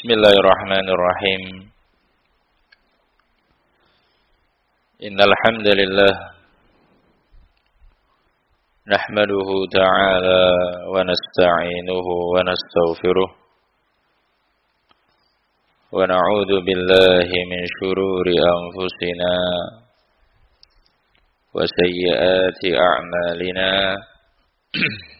بسم الله الرحمن الرحيم. إن الحمد لله نحمده تعالى ونستعينه ونستغفره ونعوذ بالله من شرور أنفسنا وسيئات أعمالنا.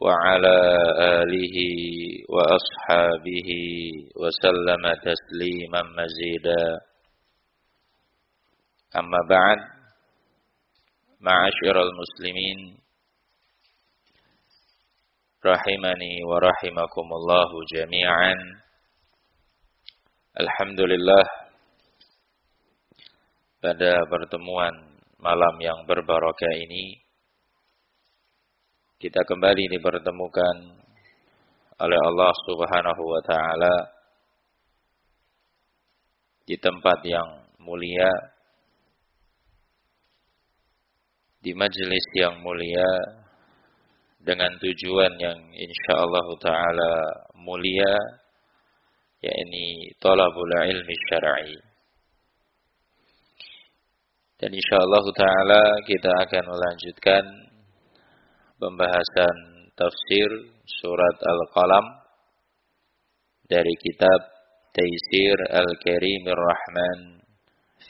وعلى آله وأصحابه وسلم تسليما مزيدا أما بعد معاشر المسلمين رحمني ورحمكم الله جميعا الحمد لله pada pertemuan malam yang berbarakah ini kita kembali dipertemukan oleh Allah Subhanahu wa taala di tempat yang mulia di majelis yang mulia dengan tujuan yang insyaallah taala mulia yakni talabul ilmi syar'i. Dan insyaallah taala kita akan melanjutkan pembahasan tafsir surat Al-Qalam dari kitab Taisir Al-Karimir Rahman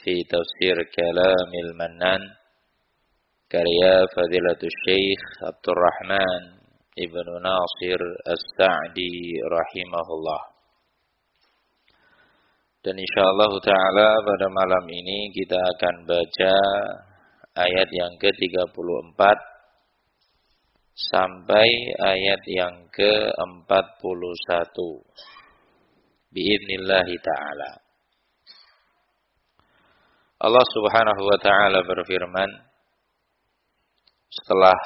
fi tafsir Kalamil Mannan karya Fadilatul Syekh Abdul Rahman Ibnu Nasir As-Sa'di rahimahullah. Dan insyaallah taala pada malam ini kita akan baca ayat yang ke-34 sampai ayat yang ke-41. Biidnillahi ta'ala. Allah subhanahu wa ta'ala berfirman, setelah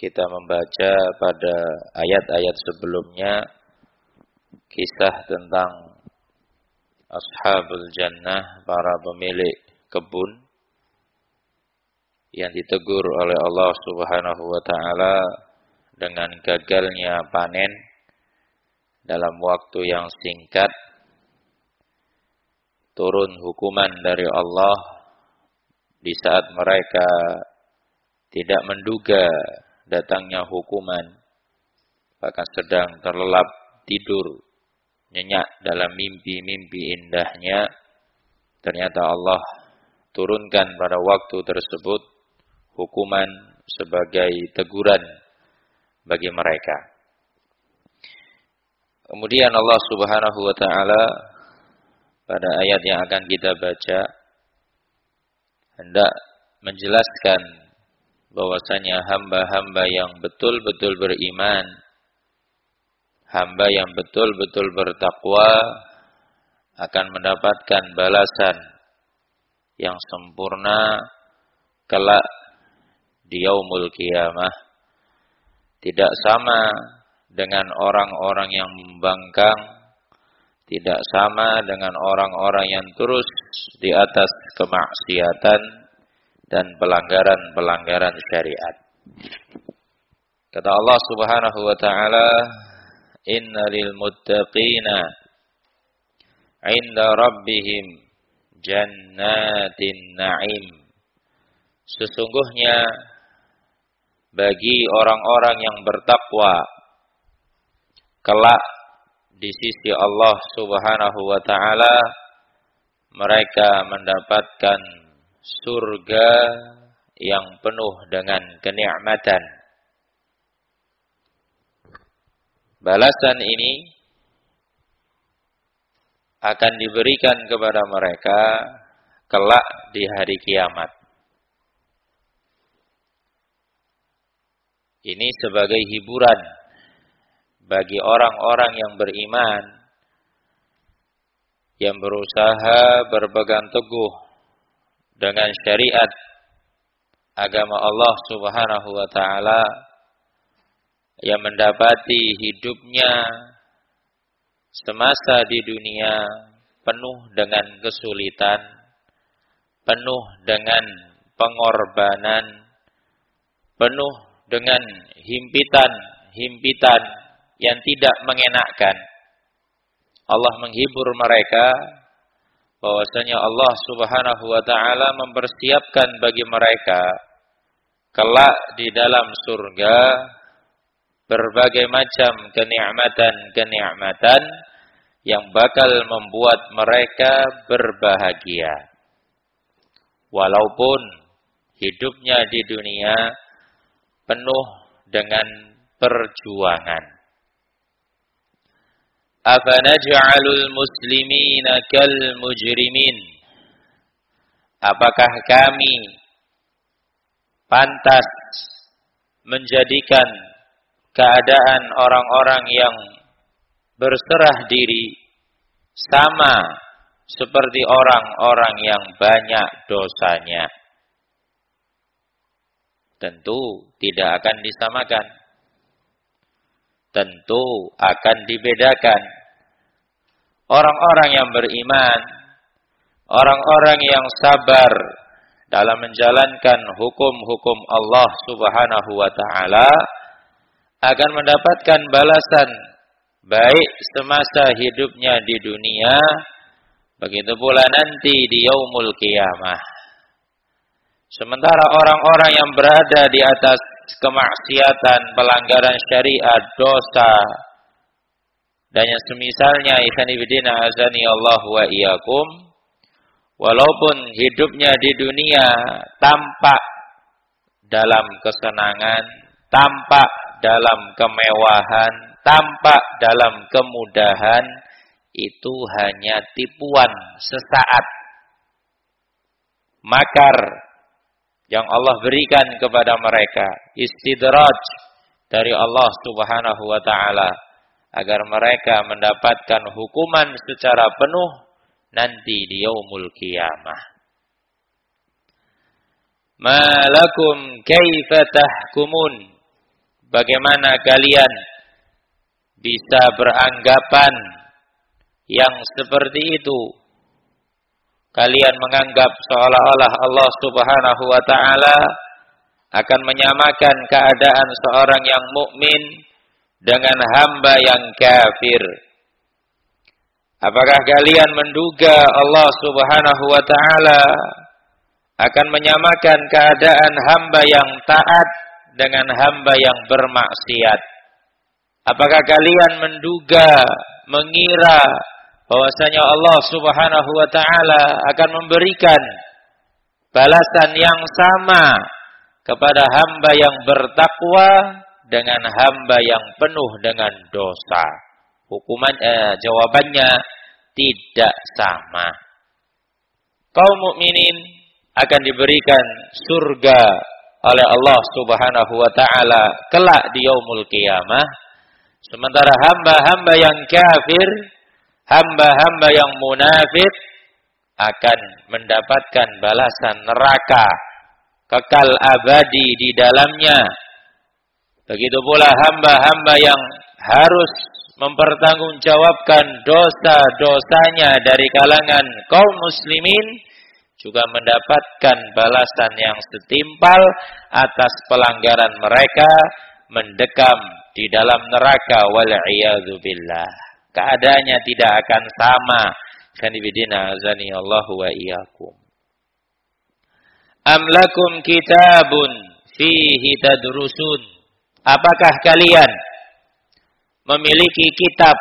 kita membaca pada ayat-ayat sebelumnya, kisah tentang Ashabul Jannah, para pemilik kebun, yang ditegur oleh Allah Subhanahu wa taala dengan gagalnya panen dalam waktu yang singkat turun hukuman dari Allah di saat mereka tidak menduga datangnya hukuman bahkan sedang terlelap tidur nyenyak dalam mimpi-mimpi indahnya. Ternyata Allah turunkan pada waktu tersebut hukuman sebagai teguran bagi mereka. Kemudian Allah Subhanahu wa taala pada ayat yang akan kita baca hendak menjelaskan bahwasanya hamba-hamba yang betul-betul beriman, hamba yang betul-betul bertakwa akan mendapatkan balasan yang sempurna kelak di yaumul kiamah tidak sama dengan orang-orang yang membangkang, tidak sama dengan orang-orang yang terus di atas kemaksiatan dan pelanggaran-pelanggaran syariat. Kata Allah Subhanahu wa taala, "Inna lil muttaqina 'inda rabbihim jannatin na'im." Sesungguhnya bagi orang-orang yang bertakwa kelak di sisi Allah Subhanahu wa taala mereka mendapatkan surga yang penuh dengan kenikmatan. Balasan ini akan diberikan kepada mereka kelak di hari kiamat. Ini sebagai hiburan bagi orang-orang yang beriman yang berusaha berpegang teguh dengan syariat agama Allah Subhanahu wa taala yang mendapati hidupnya semasa di dunia penuh dengan kesulitan, penuh dengan pengorbanan, penuh dengan himpitan-himpitan yang tidak mengenakkan. Allah menghibur mereka bahwasanya Allah Subhanahu wa taala mempersiapkan bagi mereka kelak di dalam surga berbagai macam kenikmatan-kenikmatan yang bakal membuat mereka berbahagia. Walaupun hidupnya di dunia penuh dengan perjuangan. Afanaj'alul muslimina kal mujrimin Apakah kami pantas menjadikan keadaan orang-orang yang berserah diri sama seperti orang-orang yang banyak dosanya? Tentu tidak akan disamakan tentu akan dibedakan. Orang-orang yang beriman, orang-orang yang sabar dalam menjalankan hukum-hukum Allah Subhanahu wa taala akan mendapatkan balasan baik semasa hidupnya di dunia begitu pula nanti di yaumul kiamah. Sementara orang-orang yang berada di atas kemaksiatan, pelanggaran syariat, dosa, dan yang semisalnya ikhwan ibidina azani Allah wa iyakum walaupun hidupnya di dunia tampak dalam kesenangan tampak dalam kemewahan tampak dalam kemudahan itu hanya tipuan sesaat. Makar yang Allah berikan kepada mereka istidraj dari Allah Subhanahu wa taala agar mereka mendapatkan hukuman secara penuh nanti di yaumul kiamah. Malakum kaifa tahkumun? Bagaimana kalian bisa beranggapan yang seperti itu? Kalian menganggap seolah-olah Allah Subhanahu wa taala akan menyamakan keadaan seorang yang mukmin dengan hamba yang kafir. Apakah kalian menduga Allah Subhanahu wa taala akan menyamakan keadaan hamba yang taat dengan hamba yang bermaksiat? Apakah kalian menduga, mengira bahwasanya Allah Subhanahu wa taala akan memberikan balasan yang sama kepada hamba yang bertakwa dengan hamba yang penuh dengan dosa. Hukuman eh, jawabannya tidak sama. Kaum mukminin akan diberikan surga oleh Allah Subhanahu wa taala kelak di yaumul qiyamah. Sementara hamba-hamba yang kafir hamba-hamba yang munafik akan mendapatkan balasan neraka kekal abadi di dalamnya. Begitu pula hamba-hamba yang harus mempertanggungjawabkan dosa-dosanya dari kalangan kaum muslimin juga mendapatkan balasan yang setimpal atas pelanggaran mereka mendekam di dalam neraka wal billah keadaannya tidak akan sama. Kanibidina azani Allah wa iyyakum. Am lakum kitabun fihi tadrusun. Apakah kalian memiliki kitab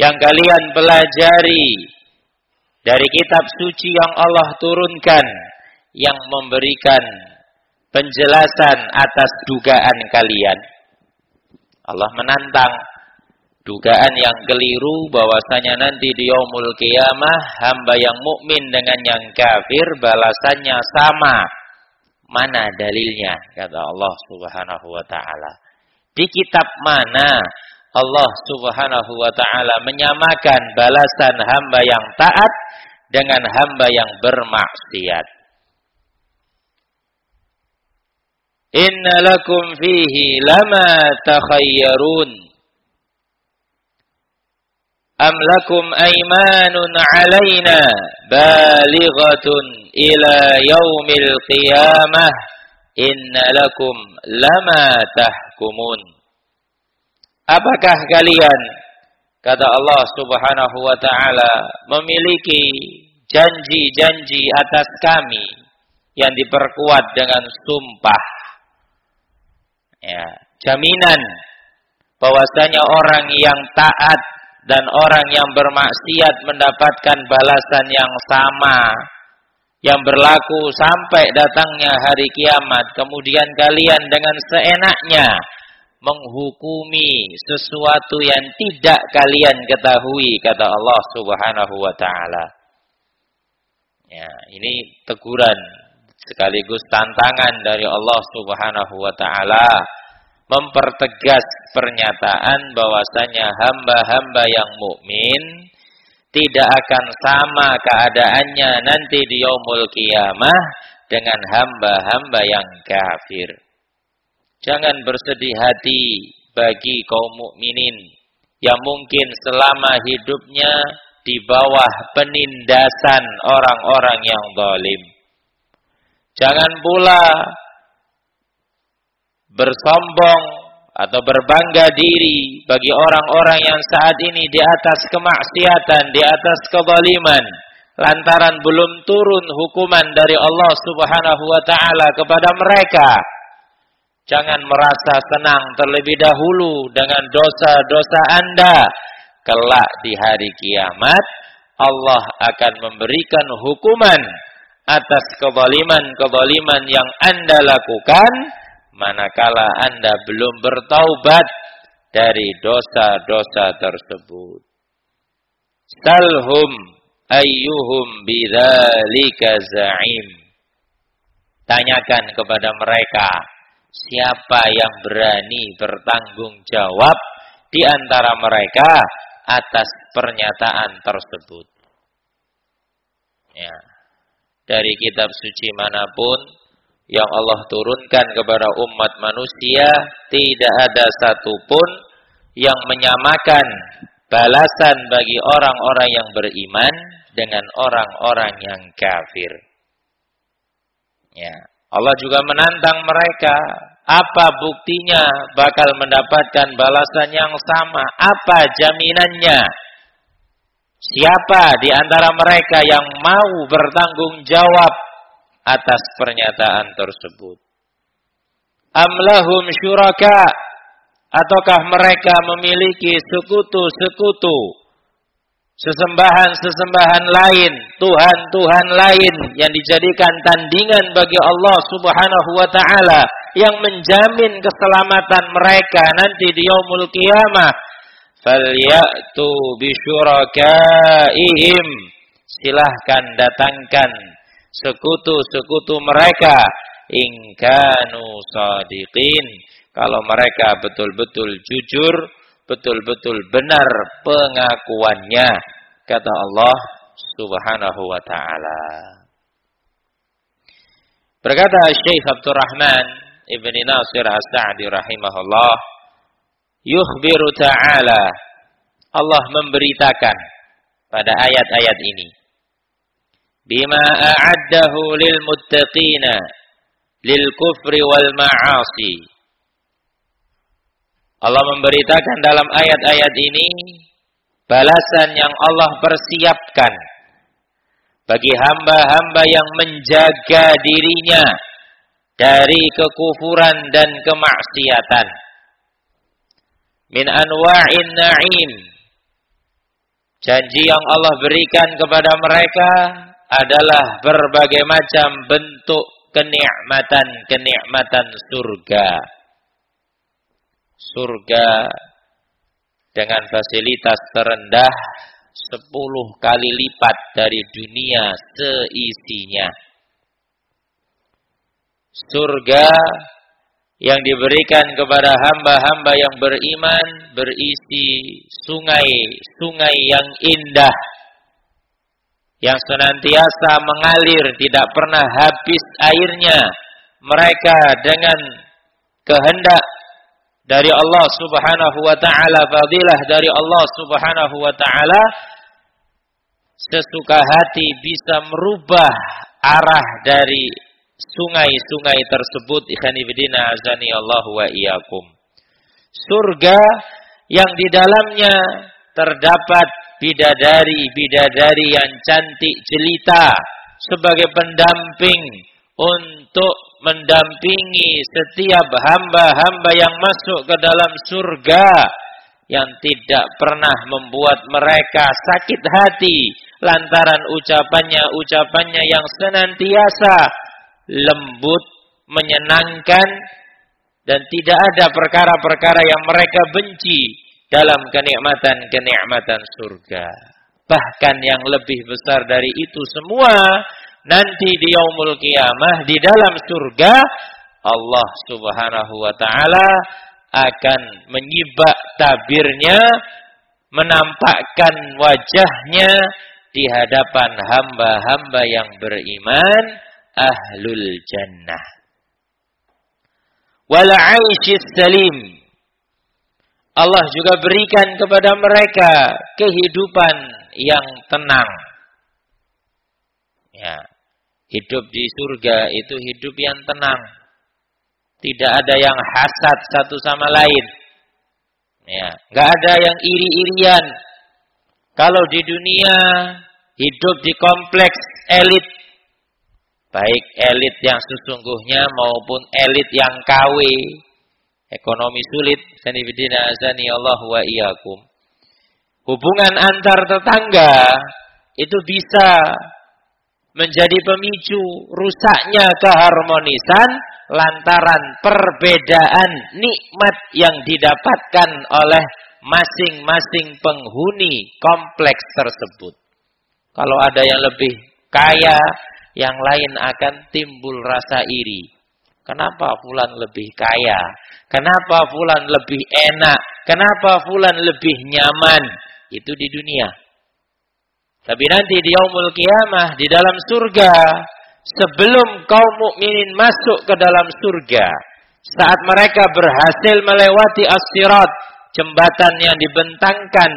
yang kalian pelajari dari kitab suci yang Allah turunkan yang memberikan penjelasan atas dugaan kalian. Allah menantang dugaan yang keliru bahwasanya nanti di yaumul qiyamah hamba yang mukmin dengan yang kafir balasannya sama. Mana dalilnya? Kata Allah Subhanahu wa taala. Di kitab mana Allah Subhanahu wa taala menyamakan balasan hamba yang taat dengan hamba yang bermaksiat. Inna lakum fihi lama takhayyarun am lakum أيمان alaina balighatun ila yaumil qiyamah inna lakum lama tahkumun Apakah kalian kata Allah Subhanahu wa taala memiliki janji-janji atas kami yang diperkuat dengan sumpah? Ya jaminan bahwasanya orang yang taat dan orang yang bermaksiat mendapatkan balasan yang sama yang berlaku sampai datangnya hari kiamat. Kemudian kalian dengan seenaknya menghukumi sesuatu yang tidak kalian ketahui kata Allah Subhanahu wa taala. Ya ini teguran sekaligus tantangan dari Allah Subhanahu wa taala mempertegas pernyataan bahwasanya hamba-hamba yang mukmin tidak akan sama keadaannya nanti di yaumul kiamah dengan hamba-hamba yang kafir. Jangan bersedih hati bagi kaum mukminin yang mungkin selama hidupnya di bawah penindasan orang-orang yang zalim. Jangan pula bersombong atau berbangga diri bagi orang-orang yang saat ini di atas kemaksiatan, di atas kezaliman, lantaran belum turun hukuman dari Allah Subhanahu wa taala kepada mereka. Jangan merasa senang terlebih dahulu dengan dosa-dosa Anda. Kelak di hari kiamat Allah akan memberikan hukuman atas kezaliman-kezaliman yang Anda lakukan manakala Anda belum bertaubat dari dosa-dosa tersebut. Salhum ayyuhum bidzalika za'im. Tanyakan kepada mereka, siapa yang berani bertanggung jawab di antara mereka atas pernyataan tersebut. Ya. Dari kitab suci mana pun yang Allah turunkan kepada umat manusia tidak ada satupun yang menyamakan balasan bagi orang-orang yang beriman dengan orang-orang yang kafir. Ya, Allah juga menantang mereka, apa buktinya bakal mendapatkan balasan yang sama? Apa jaminannya? Siapa di antara mereka yang mau bertanggung jawab atas pernyataan tersebut. Amlahum syuraka ataukah mereka memiliki sekutu-sekutu sesembahan-sesembahan lain, tuhan-tuhan lain yang dijadikan tandingan bagi Allah Subhanahu wa taala yang menjamin keselamatan mereka nanti di yaumul qiyamah. Falyatu bisyurakaihim. Silahkan datangkan sekutu-sekutu mereka. Ingkanu sadiqin. Kalau mereka betul-betul jujur betul-betul benar pengakuannya kata Allah Subhanahu wa taala. Berkata Syekh Abdul Rahman Ibn Nasir As-Sa'di rahimahullah yukhbiru ta'ala. Allah memberitakan pada ayat-ayat ini bima a'addahu lil muttaqina lil kufri wal ma'asi. Allah memberitakan dalam ayat-ayat ini balasan yang Allah persiapkan bagi hamba-hamba yang menjaga dirinya dari kekufuran dan kemaksiatan. Min anwa'in na'im. Janji yang Allah berikan kepada mereka adalah berbagai macam bentuk kenikmatan-kenikmatan surga. Surga dengan fasilitas terendah sepuluh kali lipat dari dunia seisinya. Surga yang diberikan kepada hamba-hamba yang beriman berisi sungai-sungai yang indah yang senantiasa mengalir tidak pernah habis airnya mereka dengan kehendak dari Allah Subhanahu wa taala fadilah dari Allah Subhanahu wa taala sesuka hati bisa merubah arah dari sungai-sungai tersebut ikhanibidina azani Allah wa iyyakum. Surga yang di dalamnya terdapat bidadari-bidadari yang cantik jelita sebagai pendamping untuk mendampingi setiap hamba-hamba yang masuk ke dalam surga yang tidak pernah membuat mereka sakit hati lantaran ucapannya-ucapannya yang senantiasa lembut, menyenangkan, dan tidak ada perkara-perkara yang mereka benci dalam kenikmatan-kenikmatan surga. Bahkan yang lebih besar dari itu semua, nanti di yaumul kiamah di dalam surga, Allah subhanahu wa ta'ala akan menyibak tabirnya, menampakkan wajahnya di hadapan hamba-hamba yang beriman, ahlul jannah. Wal salim. Allah juga berikan kepada mereka kehidupan yang tenang. Ya. Hidup di surga itu hidup yang tenang. Tidak ada yang hasad satu sama lain. Ya, enggak ada yang iri-irian. Kalau di dunia hidup di kompleks elit baik elit yang sesungguhnya maupun elit yang KW ekonomi sulit sanibidina azani Allah wa iyyakum hubungan antar tetangga itu bisa menjadi pemicu rusaknya keharmonisan lantaran perbedaan nikmat yang didapatkan oleh masing-masing penghuni kompleks tersebut. Kalau ada yang lebih kaya, yang lain akan timbul rasa iri. Kenapa fulan lebih kaya? Kenapa fulan lebih enak? Kenapa fulan lebih nyaman? Itu di dunia. Tapi nanti di yaumul kiamah di dalam surga, sebelum kaum mukminin masuk ke dalam surga, saat mereka berhasil melewati as-sirat, jembatan yang dibentangkan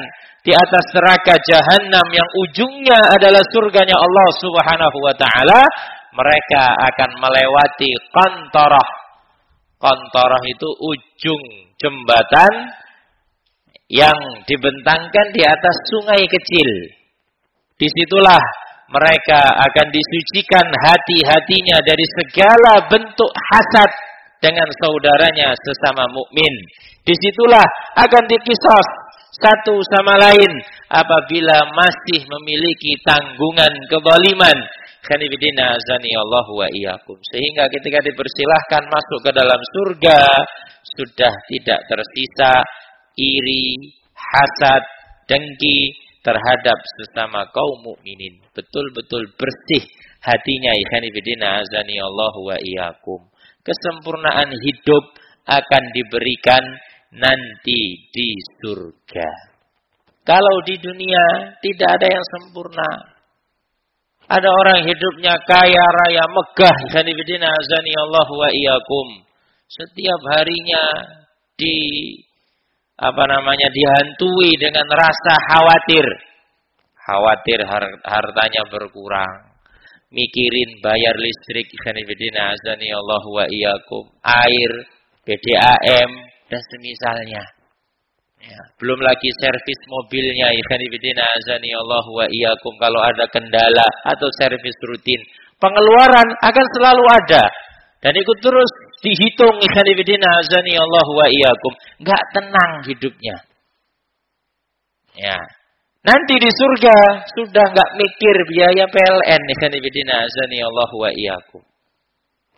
di atas neraka jahanam yang ujungnya adalah surganya Allah Subhanahu wa taala, mereka akan melewati kantorah. Kantorah itu ujung jembatan yang dibentangkan di atas sungai kecil. Di situlah mereka akan disucikan hati-hatinya dari segala bentuk hasad dengan saudaranya sesama mukmin. Di situlah akan dikisah satu sama lain apabila masih memiliki tanggungan kebaliman. Khanibidina azani wa iyyakum. Sehingga ketika dipersilahkan masuk ke dalam surga sudah tidak tersisa iri, hasad, dengki terhadap sesama kaum mukminin. Betul-betul bersih hatinya khanibidina azani Allah wa iyyakum. Kesempurnaan hidup akan diberikan nanti di surga. Kalau di dunia tidak ada yang sempurna. Ada orang hidupnya kaya raya megah kanibidina azani Allah wa iyyakum. Setiap harinya di apa namanya dihantui dengan rasa khawatir. Khawatir hartanya berkurang. Mikirin bayar listrik kanibidina azani Allah wa iyyakum. Air, PDAM, dan semisalnya. Ya, belum lagi servis mobilnya azani wa iyyakum kalau ada kendala atau servis rutin. Pengeluaran akan selalu ada dan ikut terus dihitung ikhwanifidina azani wa iyyakum. Enggak tenang hidupnya. Ya. Nanti di surga sudah enggak mikir biaya PLN ikhwanifidina azani Allah wa iyyakum.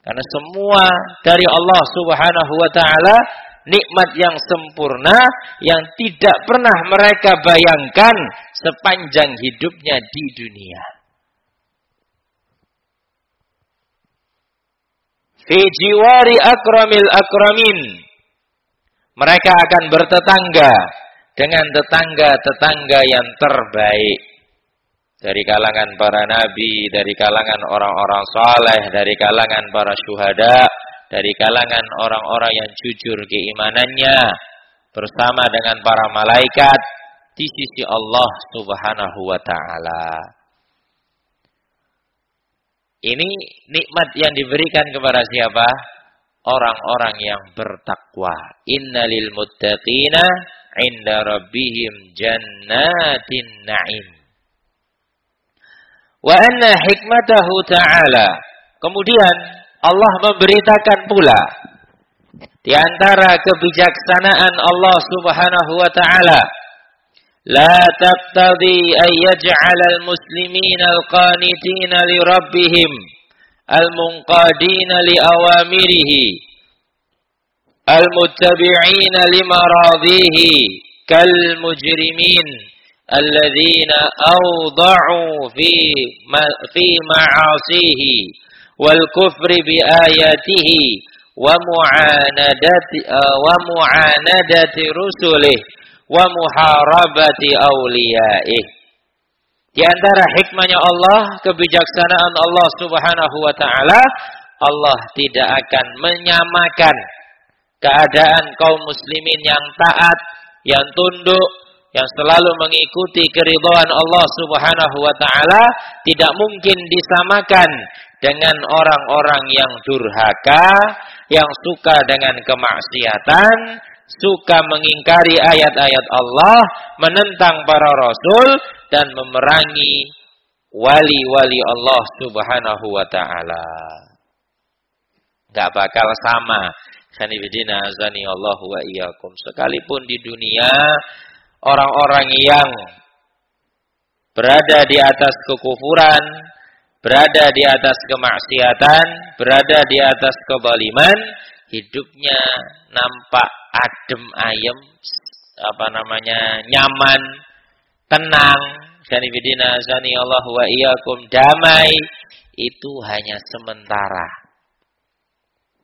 Karena semua dari Allah Subhanahu wa taala nikmat yang sempurna yang tidak pernah mereka bayangkan sepanjang hidupnya di dunia. fi jiwari akramil akramin. Mereka akan bertetangga dengan tetangga-tetangga yang terbaik dari kalangan para nabi, dari kalangan orang-orang saleh, dari kalangan para syuhada, dari kalangan orang-orang yang jujur keimanannya bersama dengan para malaikat di sisi Allah Subhanahu wa taala. Ini nikmat yang diberikan kepada siapa? Orang-orang yang bertakwa. Innalil muttaqina inda rabbihim jannatin na'im. Wa anna hikmatahu ta'ala. Kemudian Allah memberitakan pula di antara kebijaksanaan Allah Subhanahu wa taala la taqtadi ay yaj'al al-muslimin al-qanitin li rabbihim al-munqadin li awamirihi al-muttabi'in lima radihi kal mujrimin alladhina awda'u fi fi ma'asihi wal kufri bi ayatihi wa mu'anadati eh, wa di antara hikmahnya Allah, kebijaksanaan Allah Subhanahu wa taala, Allah tidak akan menyamakan keadaan kaum muslimin yang taat, yang tunduk, yang selalu mengikuti keridhaan Allah Subhanahu wa taala. Tidak mungkin disamakan dengan orang-orang yang durhaka, yang suka dengan kemaksiatan, suka mengingkari ayat-ayat Allah, menentang para rasul dan memerangi wali-wali Allah Subhanahu wa taala. Enggak bakal sama. Azani Allah wa. Sekalipun di dunia orang-orang yang berada di atas kekufuran, berada di atas kemaksiatan, berada di atas kebaliman, hidupnya nampak adem ayem apa namanya nyaman tenang. Sanibidina sani Allah wa iyyakum damai. Itu hanya sementara.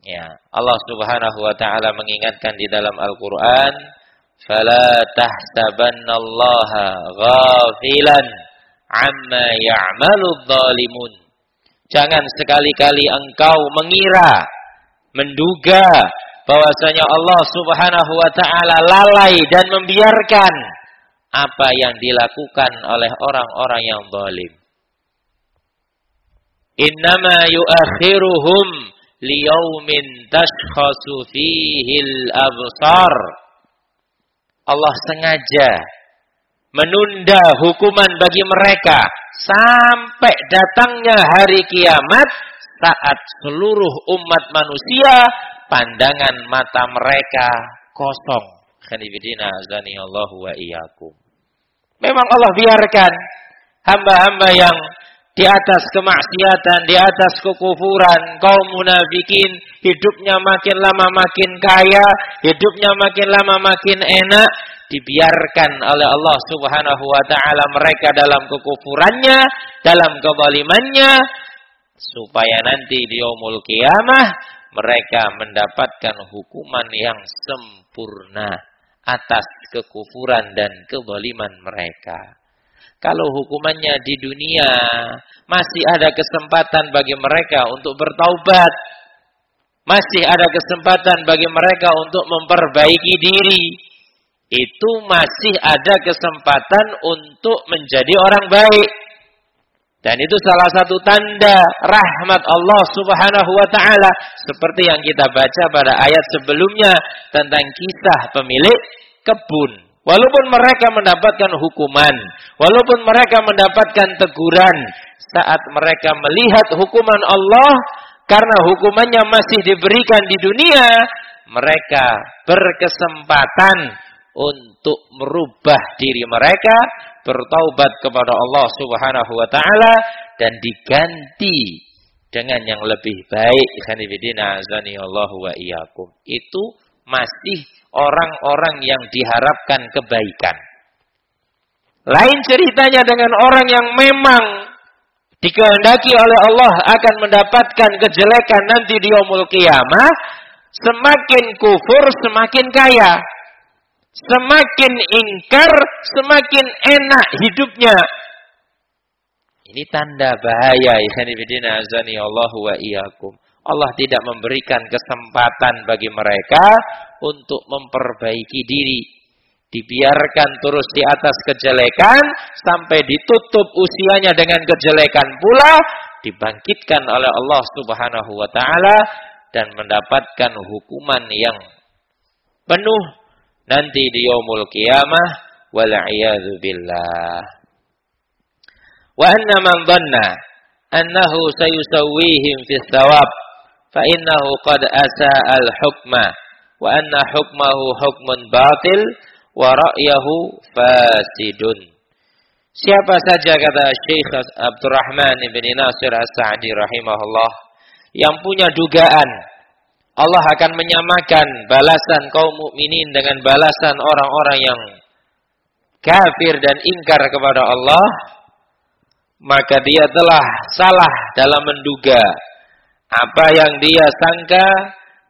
Ya Allah Subhanahu wa taala mengingatkan di dalam Al-Qur'an fala tahsabannallaha ghafilan amma ya'malu dhalimun jangan sekali-kali engkau mengira menduga bahwasanya Allah Subhanahu wa taala lalai dan membiarkan apa yang dilakukan oleh orang-orang yang zalim. Innama yuakhiruhum liyaumin tashkhasu fihil absar. Allah sengaja menunda hukuman bagi mereka sampai datangnya hari kiamat saat seluruh umat manusia pandangan mata mereka kosong. Azani Allah wa iyyakum. Memang Allah biarkan hamba-hamba yang di atas kemaksiatan, di atas kekufuran, kaum munafikin, hidupnya makin lama makin kaya, hidupnya makin lama makin enak, dibiarkan oleh Allah Subhanahu wa taala mereka dalam kekufurannya, dalam kezalimannya, supaya nanti di yaumul kiamah mereka mendapatkan hukuman yang sempurna atas kekufuran dan kezaliman mereka. Kalau hukumannya di dunia masih ada kesempatan bagi mereka untuk bertaubat, masih ada kesempatan bagi mereka untuk memperbaiki diri, itu masih ada kesempatan untuk menjadi orang baik. Dan itu salah satu tanda rahmat Allah subhanahu wa ta'ala. Seperti yang kita baca pada ayat sebelumnya tentang kisah pemilik kebun. Walaupun mereka mendapatkan hukuman, walaupun mereka mendapatkan teguran, saat mereka melihat hukuman Allah, karena hukumannya masih diberikan di dunia, mereka berkesempatan untuk merubah diri mereka bertaubat kepada Allah Subhanahu wa taala dan diganti dengan yang lebih baik. Itu masih orang-orang yang diharapkan kebaikan lain ceritanya dengan orang yang memang dikehendaki oleh Allah akan mendapatkan kejelekan nanti di yaumul qiyamah, semakin kufur semakin kaya. Semakin ingkar, semakin enak hidupnya. Ini tanda bahaya. Allah tidak memberikan kesempatan bagi mereka untuk memperbaiki diri. Dibiarkan terus di atas kejelekan sampai ditutup usianya dengan kejelekan pula dibangkitkan oleh Allah Subhanahu wa taala dan mendapatkan hukuman yang penuh nanti di yaumul qiyamah wal billah. Wa anna man dhanna annahu sayusawwihim fi thawab fa innahu qad asaa al hukma wa anna hukmahu hukmun batil wa ra'yahu fasidun. Siapa saja kata Syekh Abdurrahman bin Nasir As-Sa'di rahimahullah yang punya dugaan Allah akan menyamakan balasan kaum mukminin dengan balasan orang-orang yang kafir dan ingkar kepada Allah, maka dia telah salah dalam menduga apa yang dia sangka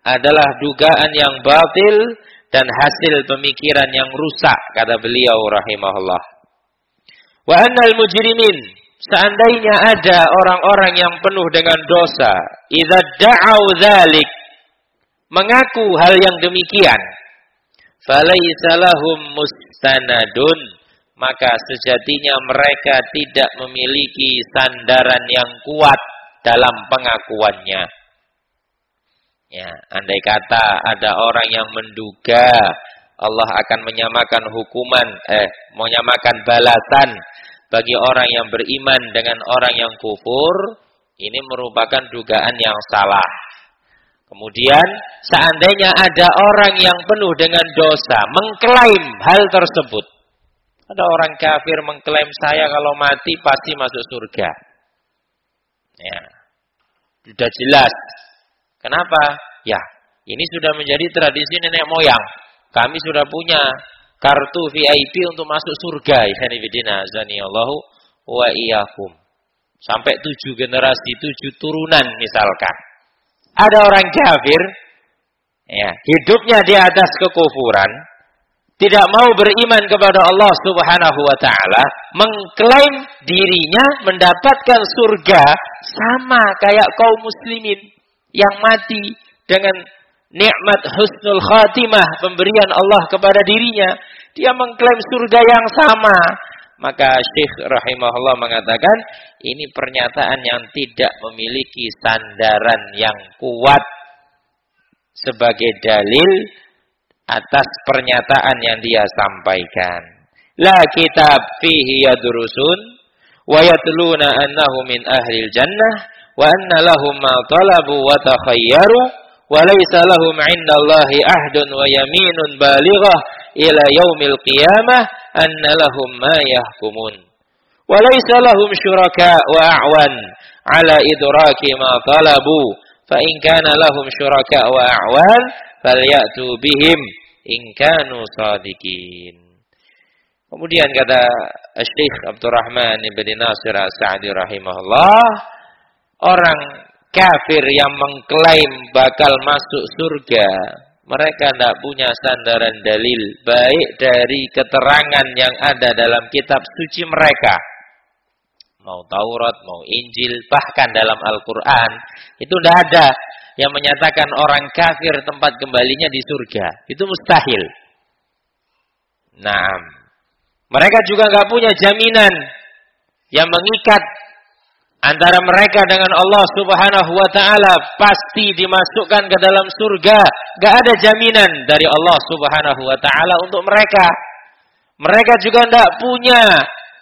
adalah dugaan yang batil dan hasil pemikiran yang rusak kata beliau rahimahullah. Wa annal mujrimin seandainya ada orang-orang yang penuh dengan dosa, idza da'au dzalik mengaku hal yang demikian, falaisa lahum mustanadun, maka sejatinya mereka tidak memiliki sandaran yang kuat dalam pengakuannya. Ya, andai kata ada orang yang menduga Allah akan menyamakan hukuman, eh, menyamakan balasan bagi orang yang beriman dengan orang yang kufur, ini merupakan dugaan yang salah. Kemudian seandainya ada orang yang penuh dengan dosa mengklaim hal tersebut. Ada orang kafir mengklaim saya kalau mati pasti masuk surga. Ya. Sudah jelas. Kenapa? Ya, ini sudah menjadi tradisi nenek moyang. Kami sudah punya kartu VIP untuk masuk surga. Sampai tujuh generasi, tujuh turunan misalkan. Ada orang kafir, ya, hidupnya di atas kekufuran, tidak mau beriman kepada Allah Subhanahu wa taala, mengklaim dirinya mendapatkan surga sama kayak kaum muslimin yang mati dengan nikmat husnul khatimah pemberian Allah kepada dirinya. Dia mengklaim surga yang sama maka Syekh rahimahullah mengatakan ini pernyataan yang tidak memiliki sandaran yang kuat sebagai dalil atas pernyataan yang dia sampaikan. La kitab fihi yadrusun wa yatluna annahu min ahli jannah wa anna lahum ma talabu wa takhayyaru wa laysa lahum 'indallahi ahdun wa yaminun balighah ila yaumil qiyamah anna lahum ma yahkumun. Wa laysa lahum syuraka wa a'wan ala idraki ma talabu. Fa in kana lahum syuraka wa a'wan falyatu bihim in kanu sadiqin. Kemudian kata Syekh Abdurrahman bin Nasir As-Sa'di rahimahullah, orang kafir yang mengklaim bakal masuk surga mereka tidak punya sandaran dalil baik dari keterangan yang ada dalam kitab suci mereka. Mau Taurat, mau Injil, bahkan dalam Al-Quran itu tidak ada yang menyatakan orang kafir tempat kembalinya di surga. Itu mustahil. Nah mereka juga nggak punya jaminan yang mengikat antara mereka dengan Allah Subhanahu wa taala pasti dimasukkan ke dalam surga. Gak ada jaminan dari Allah Subhanahu wa taala untuk mereka. Mereka juga tidak punya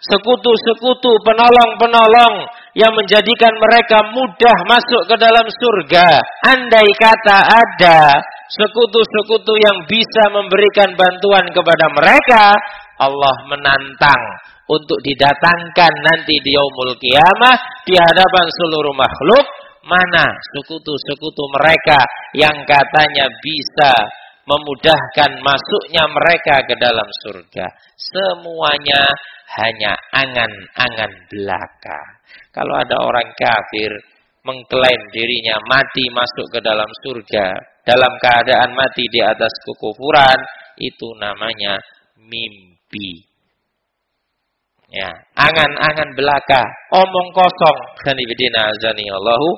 sekutu-sekutu penolong-penolong yang menjadikan mereka mudah masuk ke dalam surga. Andai kata ada sekutu-sekutu yang bisa memberikan bantuan kepada mereka, Allah menantang untuk didatangkan nanti di yaumul kiamah di hadapan seluruh makhluk mana sekutu-sekutu mereka yang katanya bisa memudahkan masuknya mereka ke dalam surga. Semuanya hanya angan-angan belaka. Kalau ada orang kafir mengklaim dirinya mati masuk ke dalam surga dalam keadaan mati di atas kekufuran, itu namanya mimpi. Ya, angan-angan belaka, omong kosong. Kanibidina azani Allahu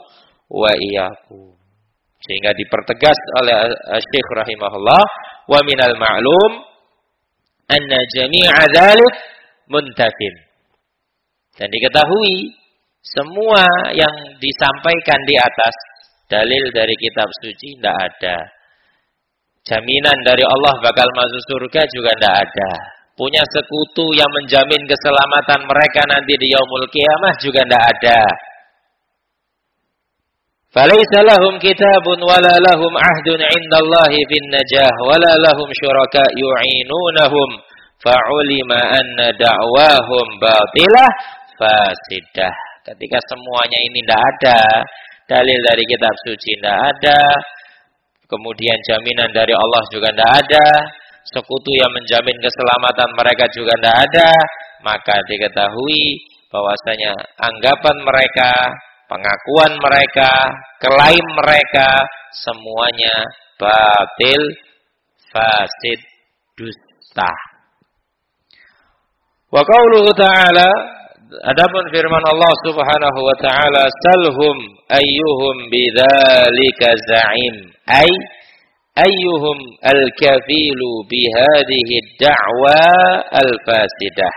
wa iyyakum. Sehingga dipertegas oleh Syekh rahimahullah, wa minal ma'lum anna jami'a dzalik muntafin. Dan diketahui semua yang disampaikan di atas dalil dari kitab suci tidak ada. Jaminan dari Allah bakal masuk surga juga tidak ada punya sekutu yang menjamin keselamatan mereka nanti di yaumul kiamah juga tidak ada. Falaisa lahum kitabun wala lahum ahdun indallahi bin najah wala lahum syuraka yu'inunahum fa'ulima anna da'wahum batilah fasidah. Ketika semuanya ini tidak ada, dalil dari kitab suci tidak ada, kemudian jaminan dari Allah juga tidak ada, sekutu yang menjamin keselamatan mereka juga tidak ada maka diketahui bahwasanya anggapan mereka pengakuan mereka, klaim mereka semuanya batil, fasid, dusta. Wa qauluhu ta'ala Adapun firman Allah Subhanahu wa taala salhum ayyuhum bidzalika za'im ay ayyuhum al-kafilu bihadhihi ad-da'wa al-fasidah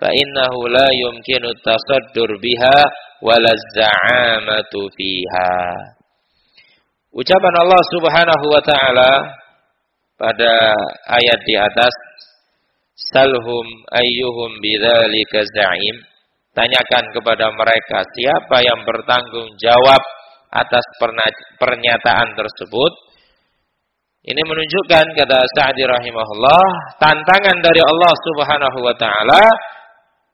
fa innahu la yumkinu tasaddur biha walazza'amatu fiha. Ucapan Allah Subhanahu wa taala pada ayat di atas salhum ayyuhum bidzalika za'im. Tanyakan kepada mereka siapa yang bertanggung jawab atas pernyataan tersebut ini menunjukkan kata Sa'di rahimahullah tantangan dari Allah Subhanahu wa taala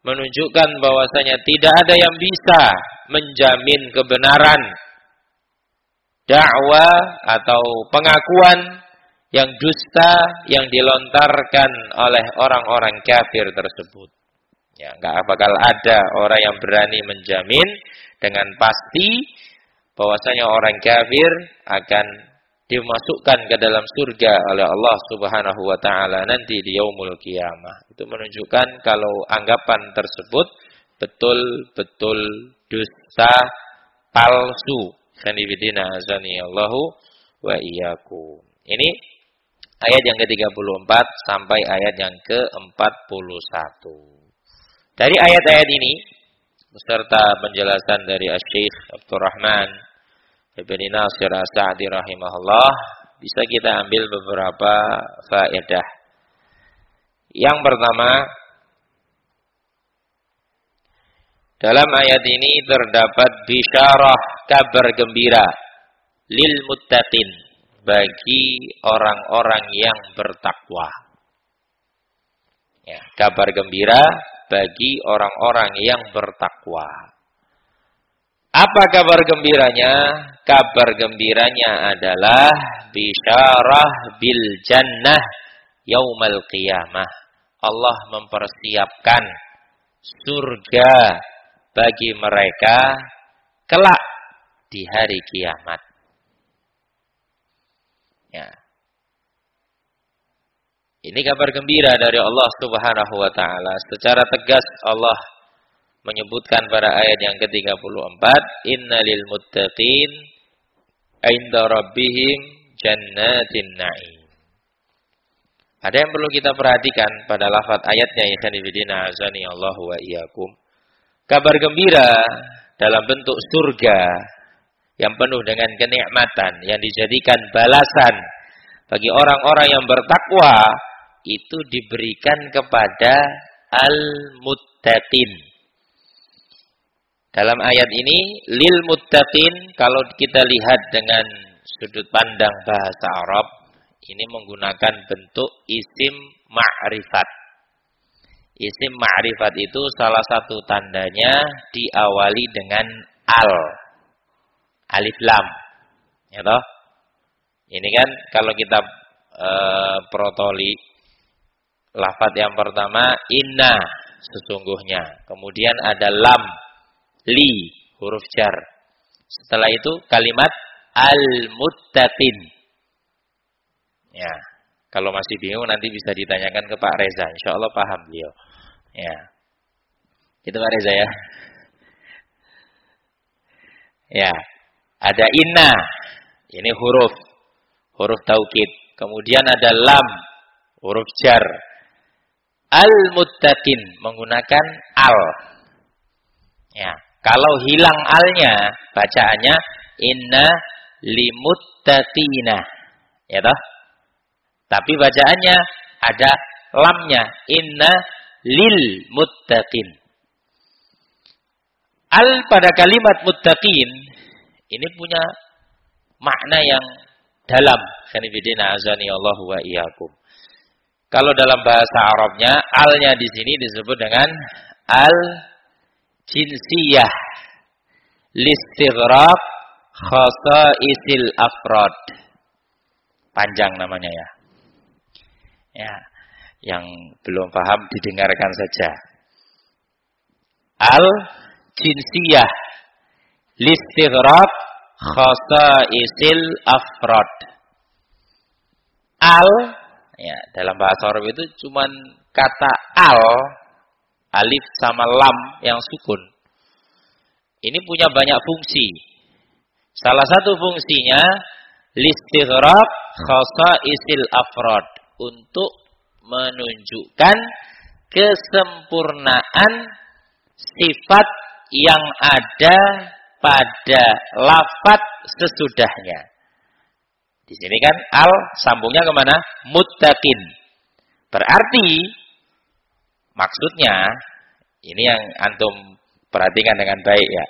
menunjukkan bahwasanya tidak ada yang bisa menjamin kebenaran dakwah atau pengakuan yang dusta yang dilontarkan oleh orang-orang kafir tersebut. Ya, nggak bakal ada orang yang berani menjamin dengan pasti bahwasanya orang kafir akan dimasukkan ke dalam surga oleh Allah Subhanahu wa taala nanti di yaumul kiamah. Itu menunjukkan kalau anggapan tersebut betul-betul dusta palsu. Sanibidina azani Allahu wa iyyakum. Ini ayat yang ke-34 sampai ayat yang ke-41. Dari ayat-ayat ini beserta penjelasan dari Asy-Syaikh Abdurrahman Ibn Nasir As-Sa'di rahimahullah bisa kita ambil beberapa faedah. Yang pertama, dalam ayat ini terdapat bisyarah kabar gembira lil muttaqin bagi orang-orang yang bertakwa. Ya, kabar gembira bagi orang-orang yang bertakwa. Apa kabar gembiranya? Kabar gembiranya adalah bisyarah bil jannah yaumal qiyamah. Allah mempersiapkan surga bagi mereka kelak di hari kiamat. Ya. Ini kabar gembira dari Allah Subhanahu wa taala. Secara tegas Allah menyebutkan pada ayat yang ke-34 innalil muttaqin inda rabbihim jannatin na'im. Ada yang perlu kita perhatikan pada lafaz ayatnya ya sanibidina azani Allah wa iyyakum. Kabar gembira dalam bentuk surga yang penuh dengan kenikmatan yang dijadikan balasan bagi orang-orang yang bertakwa itu diberikan kepada al-muttaqin dalam ayat ini lil muttaqin kalau kita lihat dengan sudut pandang bahasa Arab ini menggunakan bentuk isim ma'rifat. Isim ma'rifat itu salah satu tandanya diawali dengan al. Alif lam. Ya toh? Ini kan kalau kita e, protoli lafat yang pertama inna sesungguhnya. Kemudian ada lam, li, huruf jar. Setelah itu kalimat al-muttaqin. Ya. Kalau masih bingung nanti bisa ditanyakan ke Pak Reza. Insya Allah paham beliau. Ya. Itu Pak Reza ya. Ya. Ada inna. Ini huruf. Huruf taukid. Kemudian ada lam. Huruf jar. Al-muttaqin. Menggunakan al. Ya. Kalau hilang alnya, bacaannya inna limuttaqina. Ya toh? Tapi bacaannya ada lamnya inna lil muttaqin. Al pada kalimat muttaqin ini punya makna yang dalam. Khanifidina azani Allah wa iyyakum. Kalau dalam bahasa Arabnya, alnya di sini disebut dengan al jinsiyah listighraq isil afrod. Panjang namanya ya. Ya, yang belum paham didengarkan saja. Al jinsiyah listighraq isil afrod. Al ya dalam bahasa Arab itu cuman kata al alif sama lam yang sukun. Ini punya banyak fungsi. Salah satu fungsinya listighraq isil afrod untuk menunjukkan kesempurnaan sifat yang ada pada lafat sesudahnya. Di sini kan al sambungnya ke mana? Muttaqin. Berarti maksudnya ini yang antum perhatikan dengan baik ya.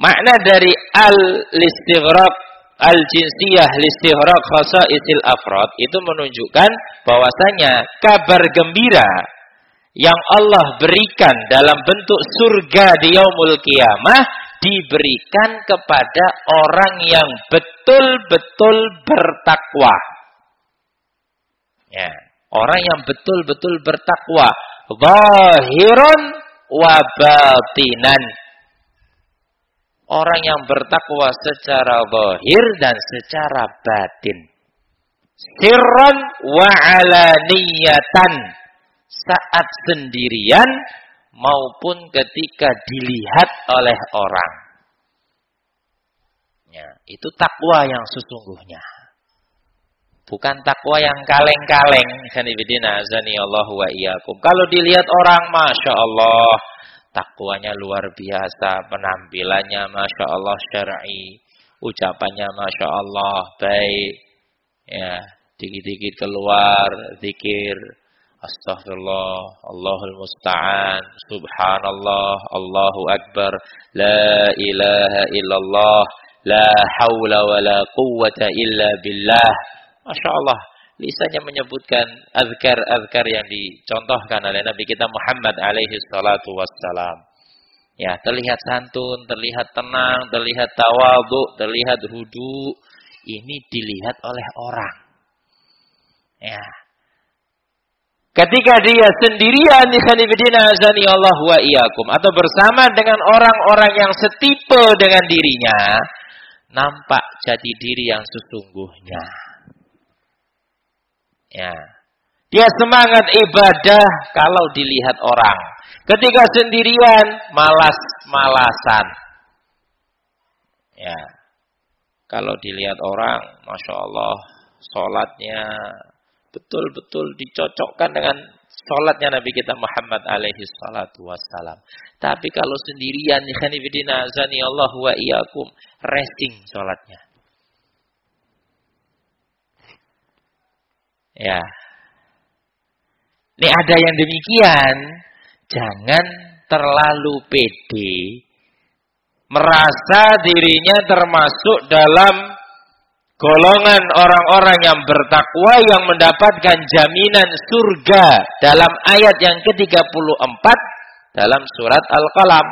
Makna dari al-istighraq al-jinsiyah listighraq isil afrod itu menunjukkan bahwasanya kabar gembira yang Allah berikan dalam bentuk surga di yaumul kiamah diberikan kepada orang yang betul-betul bertakwa. Ya, orang yang betul-betul bertakwa, zahiron wa batinan orang yang bertakwa secara zahir dan secara batin. Sirran wa alaniyatan. Saat sendirian maupun ketika dilihat oleh orang. Ya, itu takwa yang sesungguhnya. Bukan takwa yang kaleng-kaleng. Sanibidina azani Allah wa iyyakum. Kalau dilihat orang, Masya Allah takwanya luar biasa, penampilannya masya Allah syar'i, ucapannya masya Allah baik, ya dikit-dikit keluar zikir, Astaghfirullah, Allahul Musta'an, Subhanallah, Allahu Akbar, La ilaha illallah, La hawla wa la quwwata illa billah. Masya Allah, lisannya menyebutkan azkar-azkar yang dicontohkan oleh Nabi kita Muhammad alaihi salatu wassalam. Ya, terlihat santun, terlihat tenang, terlihat tawadhu, terlihat hudu. Ini dilihat oleh orang. Ya. Ketika dia sendirian di azani Allah wa iyyakum atau bersama dengan orang-orang yang setipe dengan dirinya, nampak jati diri yang sesungguhnya. Ya. Dia semangat ibadah kalau dilihat orang. Ketika sendirian, malas-malasan. Ya. Kalau dilihat orang, Masya Allah, sholatnya betul-betul dicocokkan dengan sholatnya Nabi kita Muhammad alaihi salatu wassalam. Tapi kalau sendirian, Khanifidina azani Allah wa iyakum, resting sholatnya. Ya. Ini ada yang demikian, jangan terlalu pede merasa dirinya termasuk dalam golongan orang-orang yang bertakwa yang mendapatkan jaminan surga dalam ayat yang ke-34 dalam surat Al-Qalam.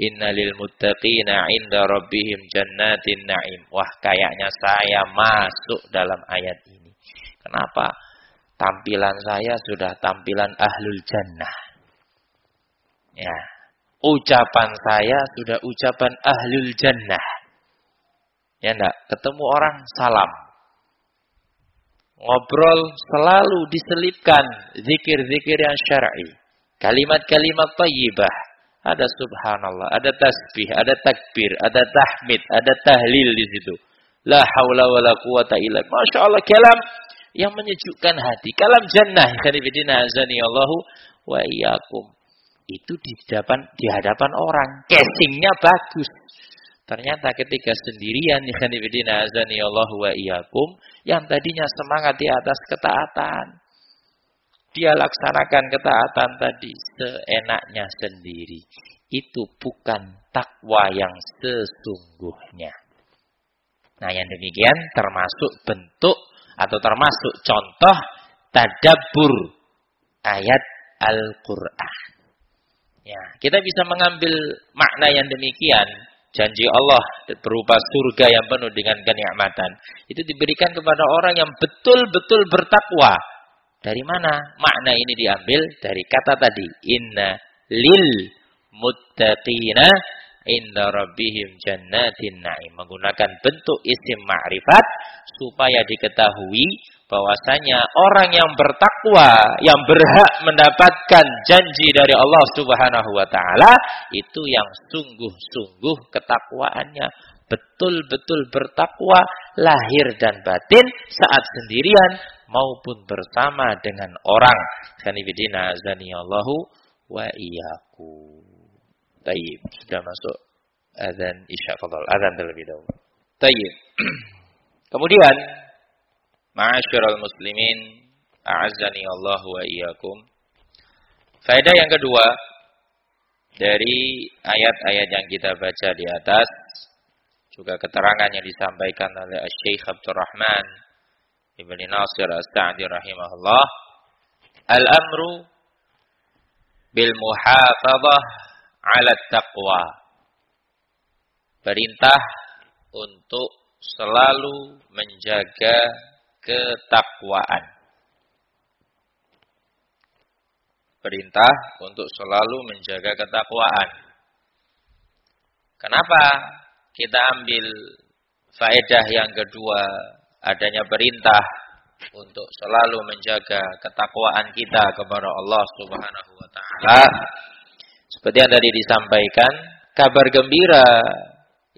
Innalil muttaqina inda rabbihim jannatin na'im. Wah, kayaknya saya masuk dalam ayat ini. Kenapa? Tampilan saya sudah tampilan ahlul jannah. Ya. Ucapan saya sudah ucapan ahlul jannah. Ya enggak? Ketemu orang salam. Ngobrol selalu diselipkan zikir-zikir yang syar'i. Kalimat-kalimat thayyibah. Ada subhanallah, ada tasbih, ada takbir, ada tahmid, ada tahlil di situ. La haula wala quwata illa Masya Allah kalam yang menyejukkan hati. Kalam jannah. Khanifidina azani Allahu wa iyyakum. Itu di hadapan di hadapan orang. Casingnya bagus. Ternyata ketika sendirian khanifidina azani Allahu wa iyyakum yang tadinya semangat di atas ketaatan. Dia laksanakan ketaatan tadi seenaknya sendiri. Itu bukan takwa yang sesungguhnya. Nah yang demikian termasuk bentuk atau termasuk contoh tadabbur ayat Al-Quran. Ya, kita bisa mengambil makna yang demikian. Janji Allah berupa surga yang penuh dengan kenikmatan. Itu diberikan kepada orang yang betul-betul bertakwa. Dari mana makna ini diambil? Dari kata tadi. Inna lil muttaqina inda rabbihim jannatin na'im. Menggunakan bentuk isim ma'rifat supaya diketahui bahwasanya orang yang bertakwa yang berhak mendapatkan janji dari Allah Subhanahu wa taala itu yang sungguh-sungguh ketakwaannya betul-betul bertakwa lahir dan batin saat sendirian maupun bersama dengan orang. Kanibidina azaniyallahu wa iyyakum. Tayyib. Sudah masuk azan isya fadal. Azan terlebih dahulu. Tayyib. Kemudian, ma'asyiral muslimin, a'azzani Allah wa iyyakum. Faedah yang kedua dari ayat-ayat yang kita baca di atas juga keterangan yang disampaikan oleh Syekh Abdul Rahman Ibn Nasir As-Sa'di rahimahullah Al-amru bil muhafadzah ala taqwa. Perintah untuk selalu menjaga ketakwaan. Perintah untuk selalu menjaga ketakwaan. Kenapa kita ambil faedah yang kedua adanya perintah untuk selalu menjaga ketakwaan kita kepada Allah Subhanahu wa taala? Seperti yang tadi disampaikan, kabar gembira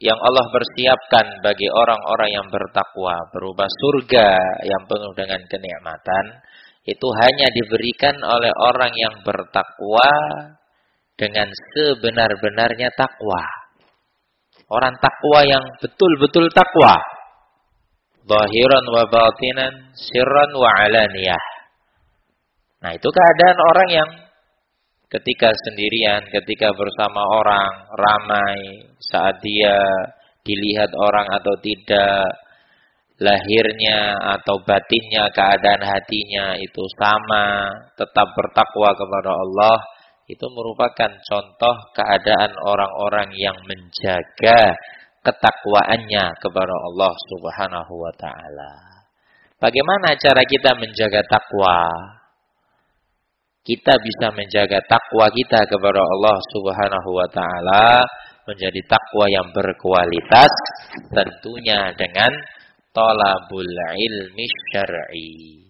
yang Allah persiapkan bagi orang-orang yang bertakwa berupa surga yang penuh dengan kenikmatan itu hanya diberikan oleh orang yang bertakwa dengan sebenar-benarnya takwa. Orang takwa yang betul-betul takwa. Zahiran wa batinan, sirran wa alaniyah. Nah, itu keadaan orang yang ketika sendirian, ketika bersama orang, ramai, saat dia dilihat orang atau tidak, lahirnya atau batinnya, keadaan hatinya itu sama, tetap bertakwa kepada Allah, itu merupakan contoh keadaan orang-orang yang menjaga ketakwaannya kepada Allah Subhanahu wa taala. Bagaimana cara kita menjaga takwa? Kita bisa menjaga takwa kita kepada Allah Subhanahu wa taala menjadi takwa yang berkualitas tentunya dengan talabul ilmi syar'i.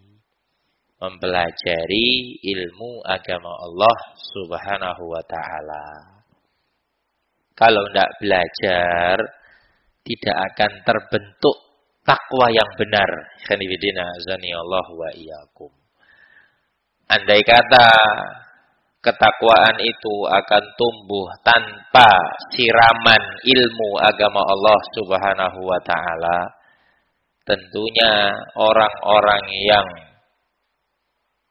Mempelajari ilmu agama Allah Subhanahu wa taala. Kalau tidak belajar tidak akan terbentuk takwa yang benar. Khanifidina azani wa iyyakum Andai kata ketakwaan itu akan tumbuh tanpa siraman ilmu agama Allah Subhanahu wa taala, tentunya orang-orang yang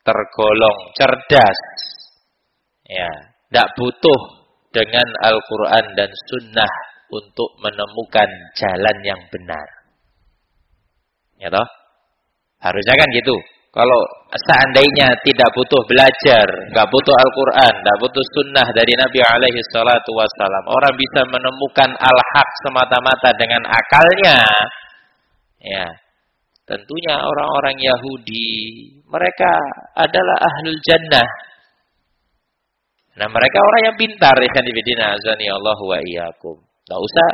tergolong cerdas ya, tidak butuh dengan Al-Qur'an dan sunnah untuk menemukan jalan yang benar. Ya toh? Harusnya kan gitu. Kalau seandainya tidak butuh belajar, nggak butuh Al-Quran, nggak butuh sunnah dari Nabi alaihi salatu wassalam, orang bisa menemukan al-haq semata-mata dengan akalnya, ya, tentunya orang-orang Yahudi, mereka adalah ahlul jannah. Nah mereka orang yang pintar ya kan azani Allah wa iyyakum. Tak usah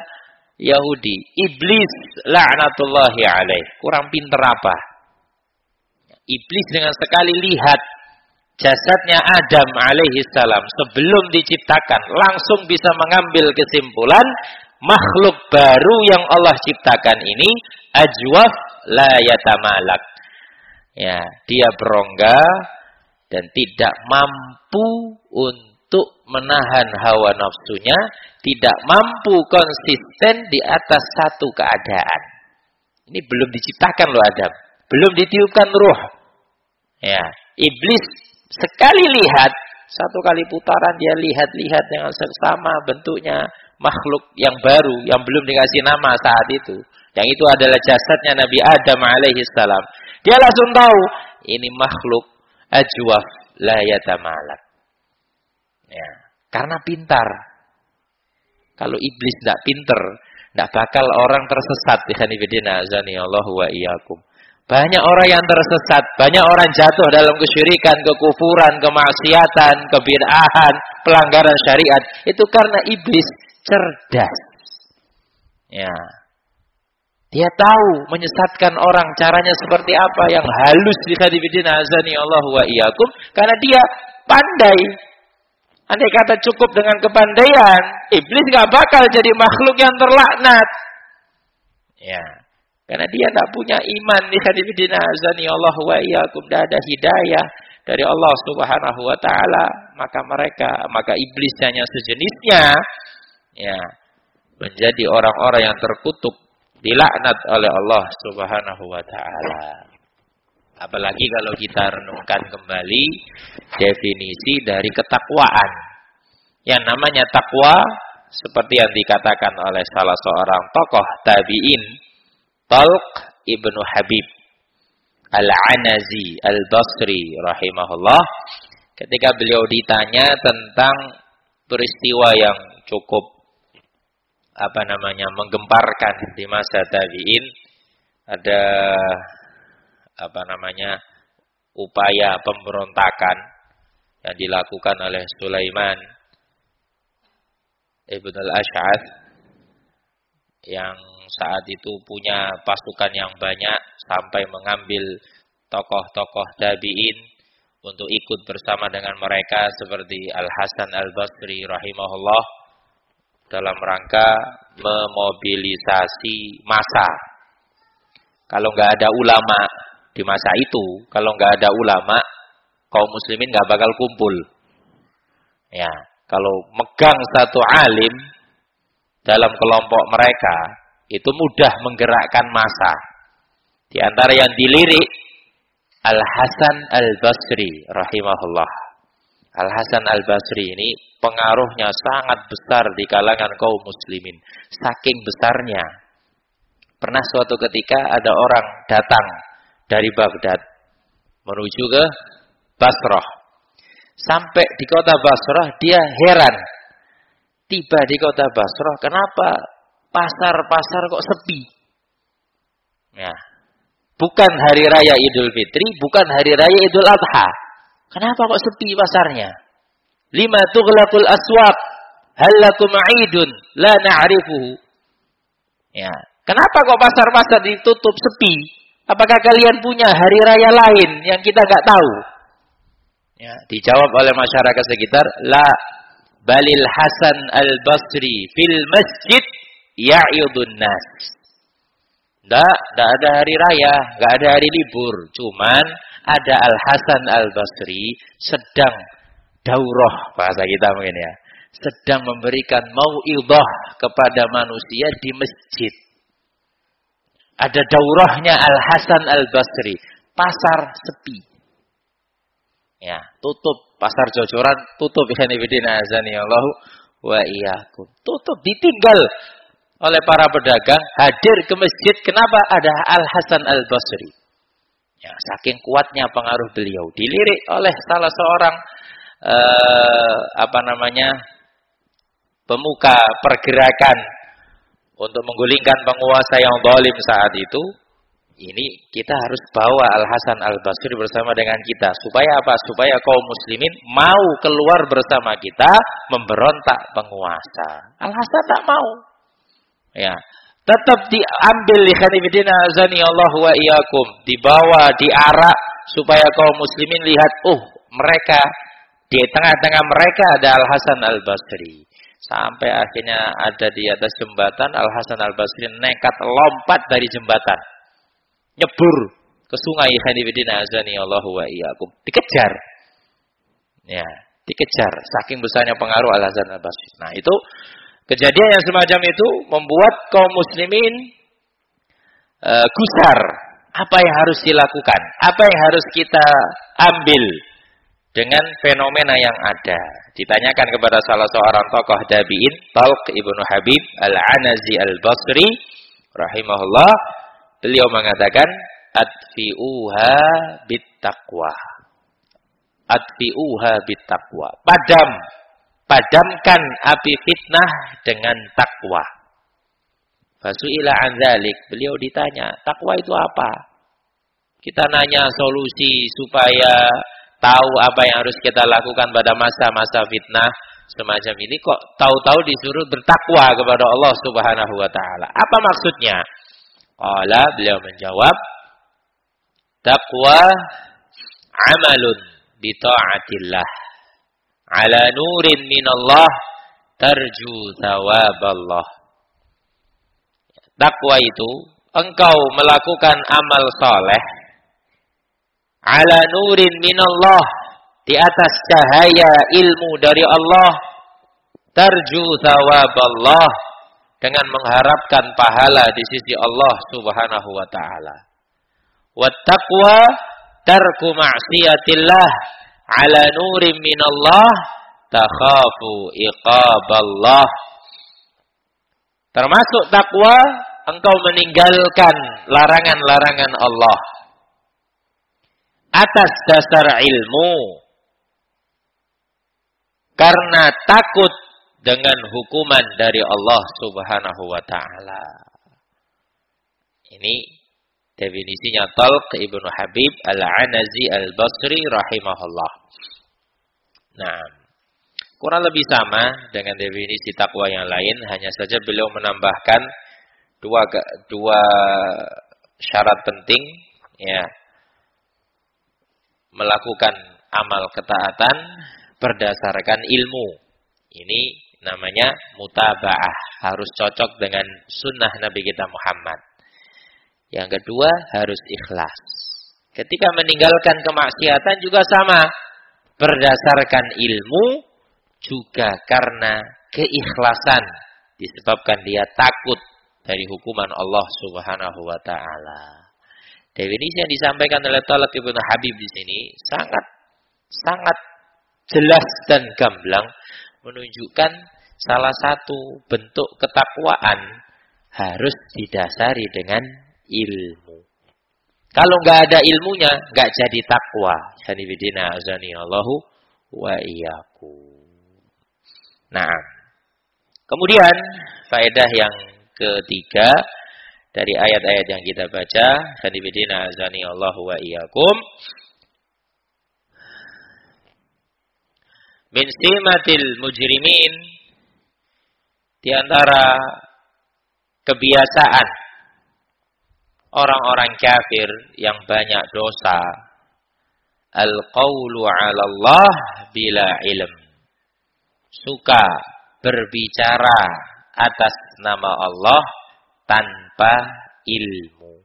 Yahudi, iblis laknatullahi alaih. Kurang pintar apa? Iblis dengan sekali lihat jasadnya Adam alaihi salam sebelum diciptakan langsung bisa mengambil kesimpulan makhluk baru yang Allah ciptakan ini ajwaf la yatamalak. Ya, dia berongga dan tidak mampu untuk menahan hawa nafsunya, tidak mampu konsisten di atas satu keadaan. Ini belum diciptakan loh Adam, belum ditiupkan ruh. Ya, iblis sekali lihat, satu kali putaran dia lihat-lihat dengan seksama bentuknya makhluk yang baru yang belum dikasih nama saat itu. Yang itu adalah jasadnya Nabi Adam alaihi salam. Dia langsung tahu ini makhluk ajwaf la yatamalak. Ya, karena pintar. Kalau iblis tidak pintar, tidak bakal orang tersesat. Ikhwanifidina azani Allah wa iyyakum. Banyak orang yang tersesat, banyak orang jatuh dalam kesyirikan, kekufuran, kemaksiatan, kebid'ahan, pelanggaran syariat. Itu karena iblis cerdas. Ya. Dia tahu menyesatkan orang caranya seperti apa yang halus di hadibidina azani Allah wa iyyakum karena dia pandai. Andai kata cukup dengan kepandaian, iblis nggak bakal jadi makhluk yang terlaknat. Ya. Karena dia tidak punya iman di azani Allah wa iyyakum. Ada hidayah dari Allah subhanahu wa ta'ala. Maka mereka, maka iblis hanya sejenisnya. Ya. Menjadi orang-orang yang terkutuk. Dilaknat oleh Allah subhanahu wa ta'ala. Apalagi kalau kita renungkan kembali definisi dari ketakwaan. Yang namanya takwa seperti yang dikatakan oleh salah seorang tokoh tabi'in Talq ibnu Habib Al-Anazi Al-Basri rahimahullah. Ketika beliau ditanya tentang peristiwa yang cukup apa namanya menggemparkan di masa tabi'in ada apa namanya upaya pemberontakan yang dilakukan oleh Sulaiman Ibn al-Ash'ath yang saat itu punya pasukan yang banyak sampai mengambil tokoh-tokoh tabi'in untuk ikut bersama dengan mereka seperti Al-Hasan Al-Basri rahimahullah dalam rangka memobilisasi masa. Kalau nggak ada ulama di masa itu, kalau nggak ada ulama, kaum muslimin nggak bakal kumpul. Ya, kalau megang satu alim dalam kelompok mereka, itu mudah menggerakkan masa. Di antara yang dilirik Al Hasan Al Basri rahimahullah. Al Hasan Al Basri ini pengaruhnya sangat besar di kalangan kaum muslimin. Saking besarnya. Pernah suatu ketika ada orang datang dari Baghdad menuju ke Basrah. Sampai di kota Basrah dia heran. Tiba di kota Basrah, kenapa pasar-pasar kok sepi. Ya. Bukan hari raya Idul Fitri, bukan hari raya Idul Adha. Kenapa kok sepi pasarnya? Lima tughlaqul aswaq halakum aidun la na'rifuhu. Ya. Kenapa kok pasar-pasar ditutup sepi? Apakah kalian punya hari raya lain yang kita nggak tahu? Ya, dijawab oleh masyarakat sekitar, la balil Hasan al-Basri fil masjid ya'yudun nas. Tidak, tidak ada hari raya, nggak ada hari libur. Cuman ada Al Hasan Al Basri sedang daurah bahasa kita mungkin ya, sedang memberikan mau'idah kepada manusia di masjid. Ada daurahnya Al Hasan Al Basri, pasar sepi. Ya, tutup pasar jojoran, tutup ya azani Allah wa iyyakum. Tutup ditinggal oleh para pedagang hadir ke masjid. Kenapa? Ada Al Hasan Al Basri. Ya, saking kuatnya pengaruh beliau dilirik oleh salah seorang eh, apa namanya pemuka pergerakan untuk menggulingkan penguasa yang zalim saat itu. Ini kita harus bawa Al Hasan Al Basri bersama dengan kita supaya apa? Supaya kaum muslimin mau keluar bersama kita memberontak penguasa. Al Hasan tak mau. Ya, tetap diambil khanifidina azani Allah wa iyyakum, dibawa, diarak supaya kaum muslimin lihat, oh, mereka di tengah-tengah mereka ada Al Hasan Al Basri. Sampai akhirnya ada di atas jembatan Al Hasan Al Basri nekat lompat dari jembatan nyebur ke sungai Hanifidina azani Allahu wa iyyakum. Dikejar. Ya, dikejar saking besarnya pengaruh Al Hasan Al Basri. Nah, itu kejadian yang semacam itu membuat kaum muslimin uh, gusar. Apa yang harus dilakukan? Apa yang harus kita ambil dengan fenomena yang ada? Ditanyakan kepada salah seorang tokoh tabi'in, Talq ibnu Habib Al-Anazi Al-Basri rahimahullah, Beliau mengatakan atfi'uha bittaqwa. Atfi'uha bittaqwa. Padam. Padamkan api fitnah dengan takwa. Fasu'ila an dzalik. Beliau ditanya, takwa itu apa? Kita nanya solusi supaya tahu apa yang harus kita lakukan pada masa-masa fitnah semacam ini kok tahu-tahu disuruh bertakwa kepada Allah Subhanahu wa taala. Apa maksudnya? Qala beliau menjawab, taqwa amalun bi taatillah ala nurin minallah tarju thawaballah. Takwa itu engkau melakukan amal soleh ala nurin minallah di atas cahaya ilmu dari Allah tarju thawaballah dengan mengharapkan pahala di sisi Allah Subhanahu wa taala. Wattaqwa tarku ma'siyatillah ala nurin minallah takhafu iqaballah. Termasuk takwa engkau meninggalkan larangan-larangan Allah atas dasar ilmu karena takut dengan hukuman dari Allah Subhanahu wa taala. Ini definisinya Talq Ibnu Habib Al-Anazi Al-Basri rahimahullah. Nah, kurang lebih sama dengan definisi takwa yang lain, hanya saja beliau menambahkan dua dua syarat penting ya. Melakukan amal ketaatan berdasarkan ilmu. Ini namanya mutaba'ah, harus cocok dengan sunnah Nabi kita Muhammad. Yang kedua, harus ikhlas. Ketika meninggalkan kemaksiatan juga sama, berdasarkan ilmu juga karena keikhlasan disebabkan dia takut dari hukuman Allah Subhanahu wa taala. Definisi yang disampaikan oleh Talak Ibnu Habib di sini sangat sangat jelas dan gamblang menunjukkan salah satu bentuk ketakwaan harus didasari dengan ilmu. Kalau nggak ada ilmunya, nggak jadi takwa. Sanibidina azani Allahu wa iyyaku. Nah, kemudian faedah yang ketiga dari ayat-ayat yang kita baca, sanibidina azani Allahu wa iyyakum. Min simatil mujrimin di antara kebiasaan orang-orang kafir yang banyak dosa al-qawlu 'ala Allah bila ilm. Suka berbicara atas nama Allah tanpa ilmu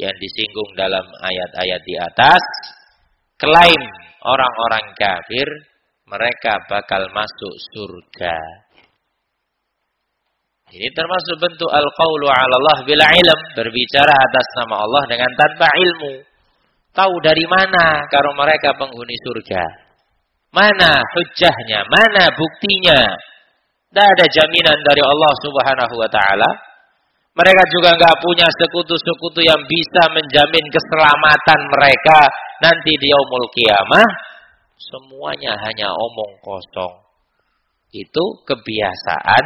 yang disinggung dalam ayat-ayat di atas, klaim orang-orang kafir mereka bakal masuk surga. Ini termasuk bentuk al-qawlu ala Allah bila ilm, berbicara atas nama Allah dengan tanpa ilmu. Tahu dari mana kalau mereka penghuni surga? Mana hujahnya? Mana buktinya? Tidak ada jaminan dari Allah subhanahu wa ta'ala mereka juga nggak punya sekutu-sekutu yang bisa menjamin keselamatan mereka nanti di yaumul kiamah. Semuanya hanya omong kosong. Itu kebiasaan,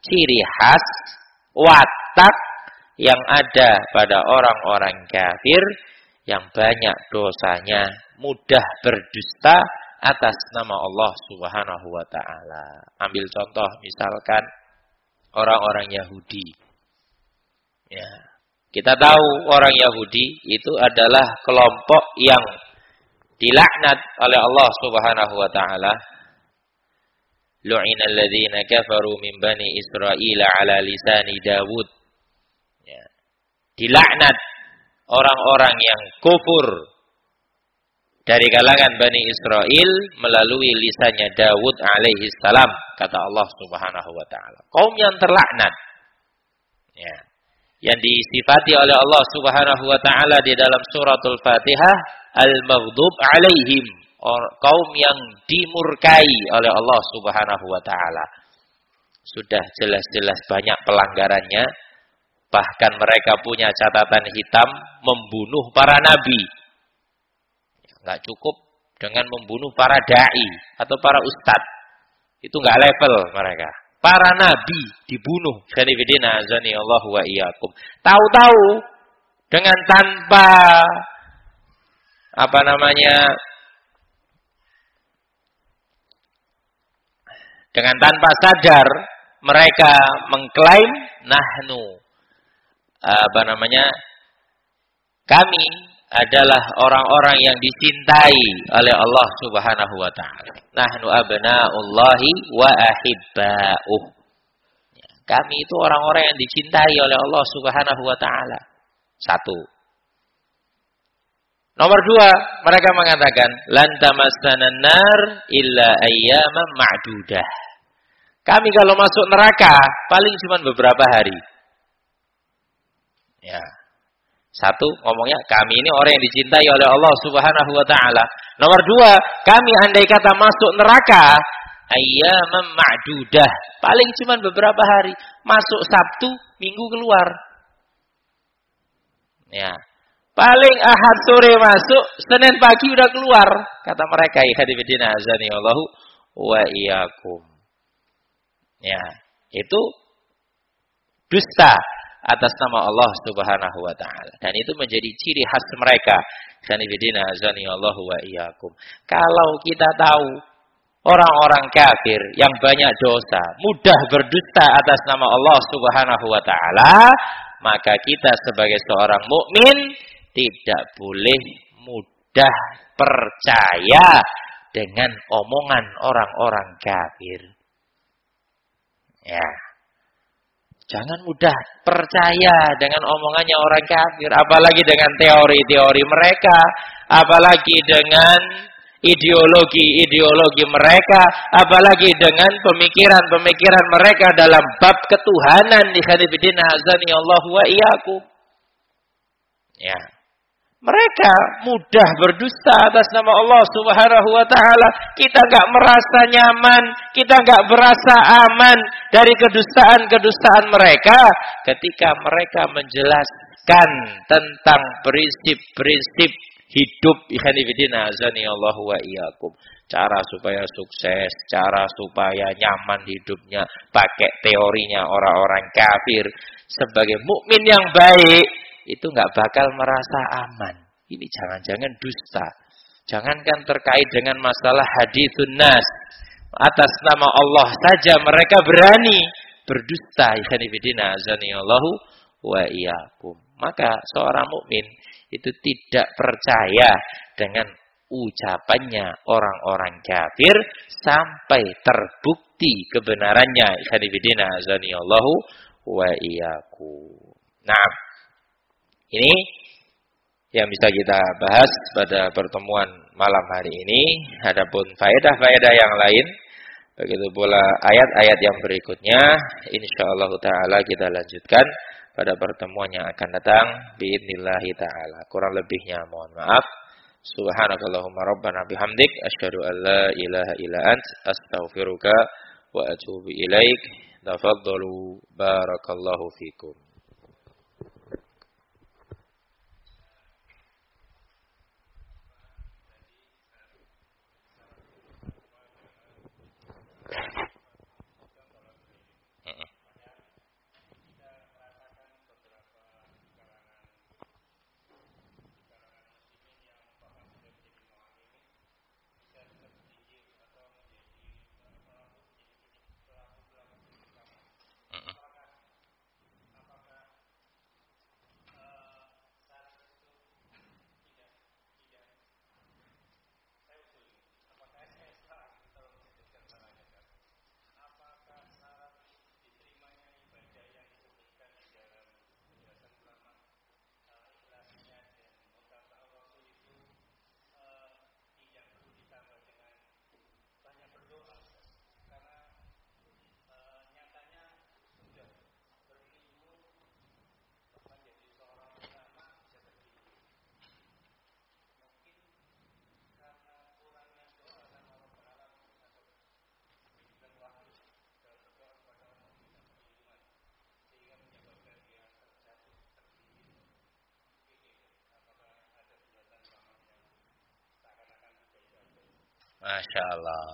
ciri khas watak yang ada pada orang-orang kafir yang banyak dosanya, mudah berdusta atas nama Allah Subhanahu wa taala. Ambil contoh misalkan orang-orang Yahudi. Ya. Kita tahu orang Yahudi itu adalah kelompok yang dilaknat oleh Allah Subhanahu wa taala. Lu'ina alladziina kafaru min bani Israil ala lisani Dawud. Ya. Dilaknat orang-orang yang kufur dari kalangan Bani Israel melalui lisannya Dawud alaihi salam kata Allah Subhanahu wa taala. Kaum yang terlaknat. Ya. Yang disifati oleh Allah Subhanahu wa taala di dalam suratul Fatihah al-maghdub alaihim. Kaum yang dimurkai oleh Allah Subhanahu wa taala. Sudah jelas-jelas banyak pelanggarannya. Bahkan mereka punya catatan hitam membunuh para nabi Nggak cukup dengan membunuh para dai atau para ustadz. Itu nggak level mereka. Para nabi dibunuh. Khanifidina azani Allah wa iyyakum. Tahu-tahu dengan tanpa apa namanya dengan tanpa sadar mereka mengklaim nahnu apa namanya kami adalah orang-orang yang dicintai oleh Allah Subhanahu wa taala. Nahnu abnaullahi wa ahibba'uh. Ya, kami itu orang-orang yang dicintai oleh Allah Subhanahu wa taala. Satu. Nomor dua, mereka mengatakan lan nar illa ayyaman ma'dudah. Kami kalau masuk neraka paling cuma beberapa hari. Ya, satu, ngomongnya kami ini orang yang dicintai oleh Allah Subhanahu wa taala. Nomor dua, kami andai kata masuk neraka ayyamam ma'dudah. Paling cuma beberapa hari. Masuk Sabtu, Minggu keluar. Ya. Paling Ahad sore masuk, Senin pagi udah keluar. Kata mereka, ya hadirin azani Allahu wa iyyakum. Ya, itu dusta atas nama Allah Subhanahu wa taala. Dan itu menjadi ciri khas mereka. Kalau kita tahu orang-orang kafir yang banyak dosa, mudah berdusta atas nama Allah Subhanahu wa taala, maka kita sebagai seorang mukmin tidak boleh mudah percaya dengan omongan orang-orang kafir. Ya. Jangan mudah percaya dengan omongannya orang kafir, apalagi dengan teori-teori mereka, apalagi dengan ideologi-ideologi mereka, apalagi dengan pemikiran-pemikiran mereka dalam bab ketuhanan di hadibidin azani Allah wa iyyakum. Ya. Mereka mudah berdusta atas nama Allah Subhanahu wa taala. Kita nggak merasa nyaman, kita nggak berasa aman dari kedustaan-kedustaan mereka ketika mereka menjelaskan tentang prinsip-prinsip hidup ikhwanifidina Allah wa. Cara supaya sukses, cara supaya nyaman hidupnya, pakai teorinya orang-orang kafir. Sebagai mukmin yang baik, itu nggak bakal merasa aman. Ini jangan-jangan dusta. Jangankan terkait dengan masalah hadithun nas. Atas nama Allah saja mereka berani berdusta. Ikhwanifidina azani Allahu wa. Maka seorang mukmin itu tidak percaya dengan ucapannya orang-orang kafir sampai terbukti kebenarannya. Ikhwanifidina azani Allahu wa iyyakum. Nah, ini yang bisa kita bahas pada pertemuan malam hari ini. Adapun faedah-faedah yang lain, begitu pula ayat-ayat yang berikutnya, insya Allah taala kita lanjutkan pada pertemuan yang akan datang biidnillahi taala. Kurang lebihnya mohon maaf. Subhanakallahumma rabbana bihamdik asyhadu an la ilaha illa ant astaghfiruka wa atubu ilaik. Tafaddalu barakallahu fikum. Masya Allah.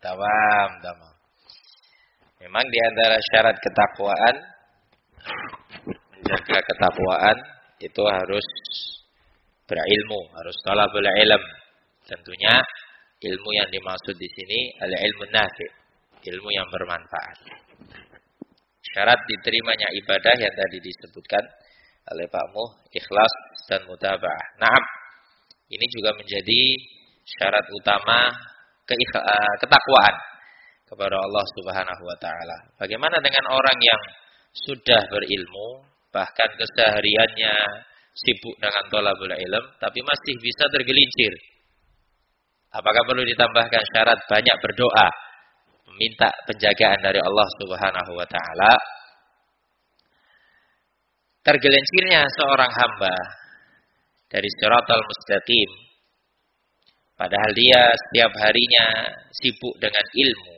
Tamam, tamam. Memang di antara syarat ketakwaan, menjaga ketakwaan itu harus berilmu, harus talabul ilm. Tentunya ilmu yang dimaksud di sini adalah ilmu nafi, ilmu yang bermanfaat. Syarat diterimanya ibadah yang tadi disebutkan oleh Pak Muh, ikhlas dan mutaba'ah. Naam. Ini juga menjadi syarat utama eh, ketakwaan kepada Allah Subhanahu wa taala. Bagaimana dengan orang yang sudah berilmu, bahkan kesehariannya sibuk dengan tolabul ilm, tapi masih bisa tergelincir. Apakah perlu ditambahkan syarat banyak berdoa, meminta penjagaan dari Allah Subhanahu wa taala? Tergelincirnya seorang hamba dari siratal mustaqim padahal dia setiap harinya sibuk dengan ilmu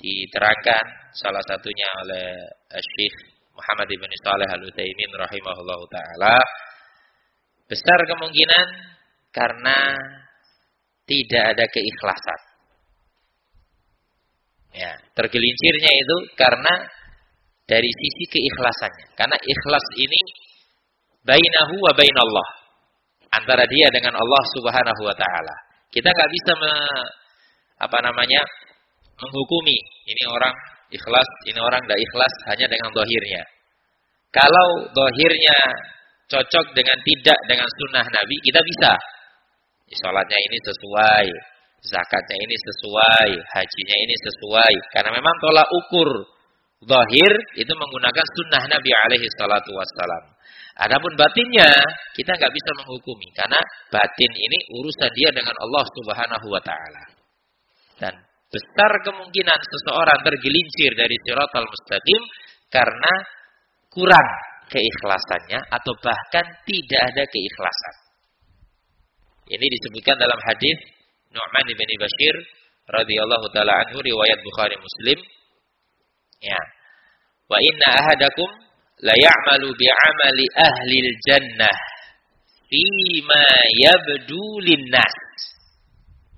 diterangkan salah satunya oleh Syekh Muhammad bin Saleh Al-Utsaimin rahimahullahu taala besar kemungkinan karena tidak ada keikhlasan. Ya, tergelincirnya itu karena dari sisi keikhlasannya. Karena ikhlas ini bainahu wa bainallah. Antara dia dengan Allah Subhanahu wa taala. Kita nggak bisa me, apa namanya? menghukumi ini orang ikhlas, ini orang tidak ikhlas hanya dengan dohirnya. Kalau dohirnya cocok dengan tidak dengan sunnah Nabi, kita bisa. Sholatnya ini sesuai, zakatnya ini sesuai, hajinya ini sesuai. Karena memang tolak ukur dohir itu menggunakan sunnah Nabi alaihi salatu wassalam. Adapun batinnya kita nggak bisa menghukumi karena batin ini urusan dia dengan Allah Subhanahu wa taala. Dan besar kemungkinan seseorang tergelincir dari siratal mustaqim karena kurang keikhlasannya atau bahkan tidak ada keikhlasan. Ini disebutkan dalam hadis Nu'man bin Bashir radhiyallahu taala anhu riwayat Bukhari Muslim. Ya. Wa inna ahadakum la ya'malu bi'amali ahli jannah fima yabdu linnas.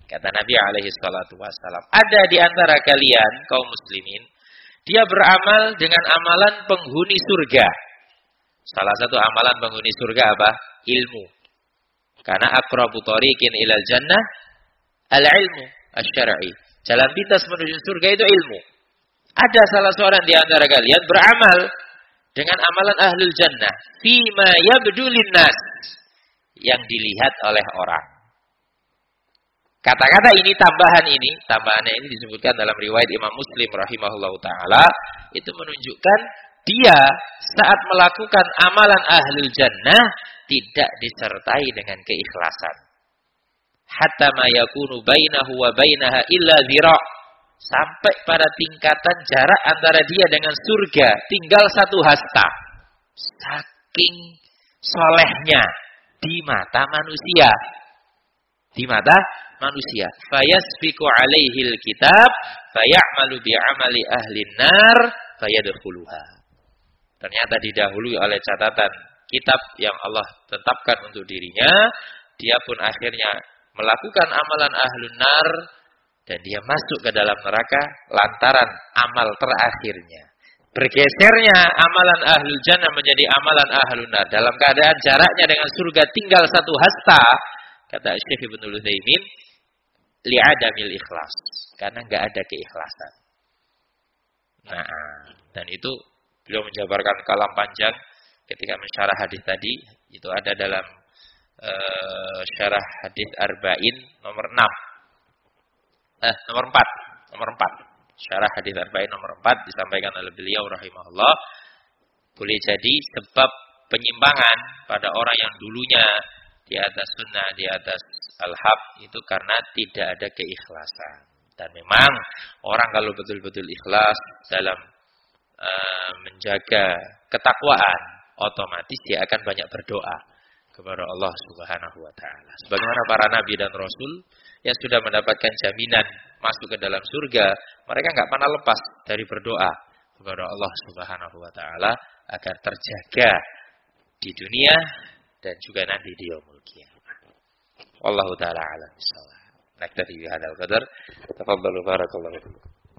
Kata Nabi alaihi salatu ada di antara kalian kaum muslimin dia beramal dengan amalan penghuni surga. Salah satu amalan penghuni surga apa? Ilmu. Karena akrabu tariqin ilal jannah al-ilmu asy-syar'i. Jalan pintas menuju surga itu ilmu. Ada salah seorang di antara kalian beramal dengan amalan ahlul jannah fima yabdu linnas yang dilihat oleh orang. Kata-kata ini tambahan ini, tambahannya ini disebutkan dalam riwayat Imam Muslim rahimahullahu taala itu menunjukkan dia saat melakukan amalan ahlul jannah tidak disertai dengan keikhlasan. Hatta ma yakunu bainahu wa bainaha illa zira' sampai pada tingkatan jarak antara dia dengan surga tinggal satu hasta. Saking solehnya di mata manusia. Di mata manusia. Fayasfiku alaihil kitab fayamalu bi'amali ahli nar fayadkhuluha. Ternyata didahului oleh catatan kitab yang Allah tetapkan untuk dirinya, dia pun akhirnya melakukan amalan ahlun nar dan dia masuk ke dalam neraka lantaran amal terakhirnya. Bergesernya amalan ahlul jannah menjadi amalan ahlun nar dalam keadaan jaraknya dengan surga tinggal satu hasta, kata Syekh Ibnu Utsaimin, li'adamil ikhlas. Karena nggak ada keikhlasan. Nah, dan itu beliau menjabarkan kalam panjang ketika mensyarah hadis tadi. Itu ada dalam uh, syarah hadis arba'in nomor 6. Eh, nomor 4. Nomor 4. Syarah hadis arba'in nomor 4 disampaikan oleh beliau rahimahullah. Boleh jadi sebab penyimpangan pada orang yang dulunya di atas sunnah, di atas al-haq itu karena tidak ada keikhlasan. Dan memang orang kalau betul-betul ikhlas dalam uh, menjaga ketakwaan, otomatis dia akan banyak berdoa kepada Allah Subhanahu wa taala. Sebagaimana para nabi dan rasul yang sudah mendapatkan jaminan masuk ke dalam surga, mereka nggak pernah lepas dari berdoa kepada Allah Subhanahu wa taala agar terjaga di dunia dan juga nanti di yaumul qiyamah. Wallahu taala alam bisawab. Naktafi bihadzal qadar. Tafadhalu barakallahu fikum.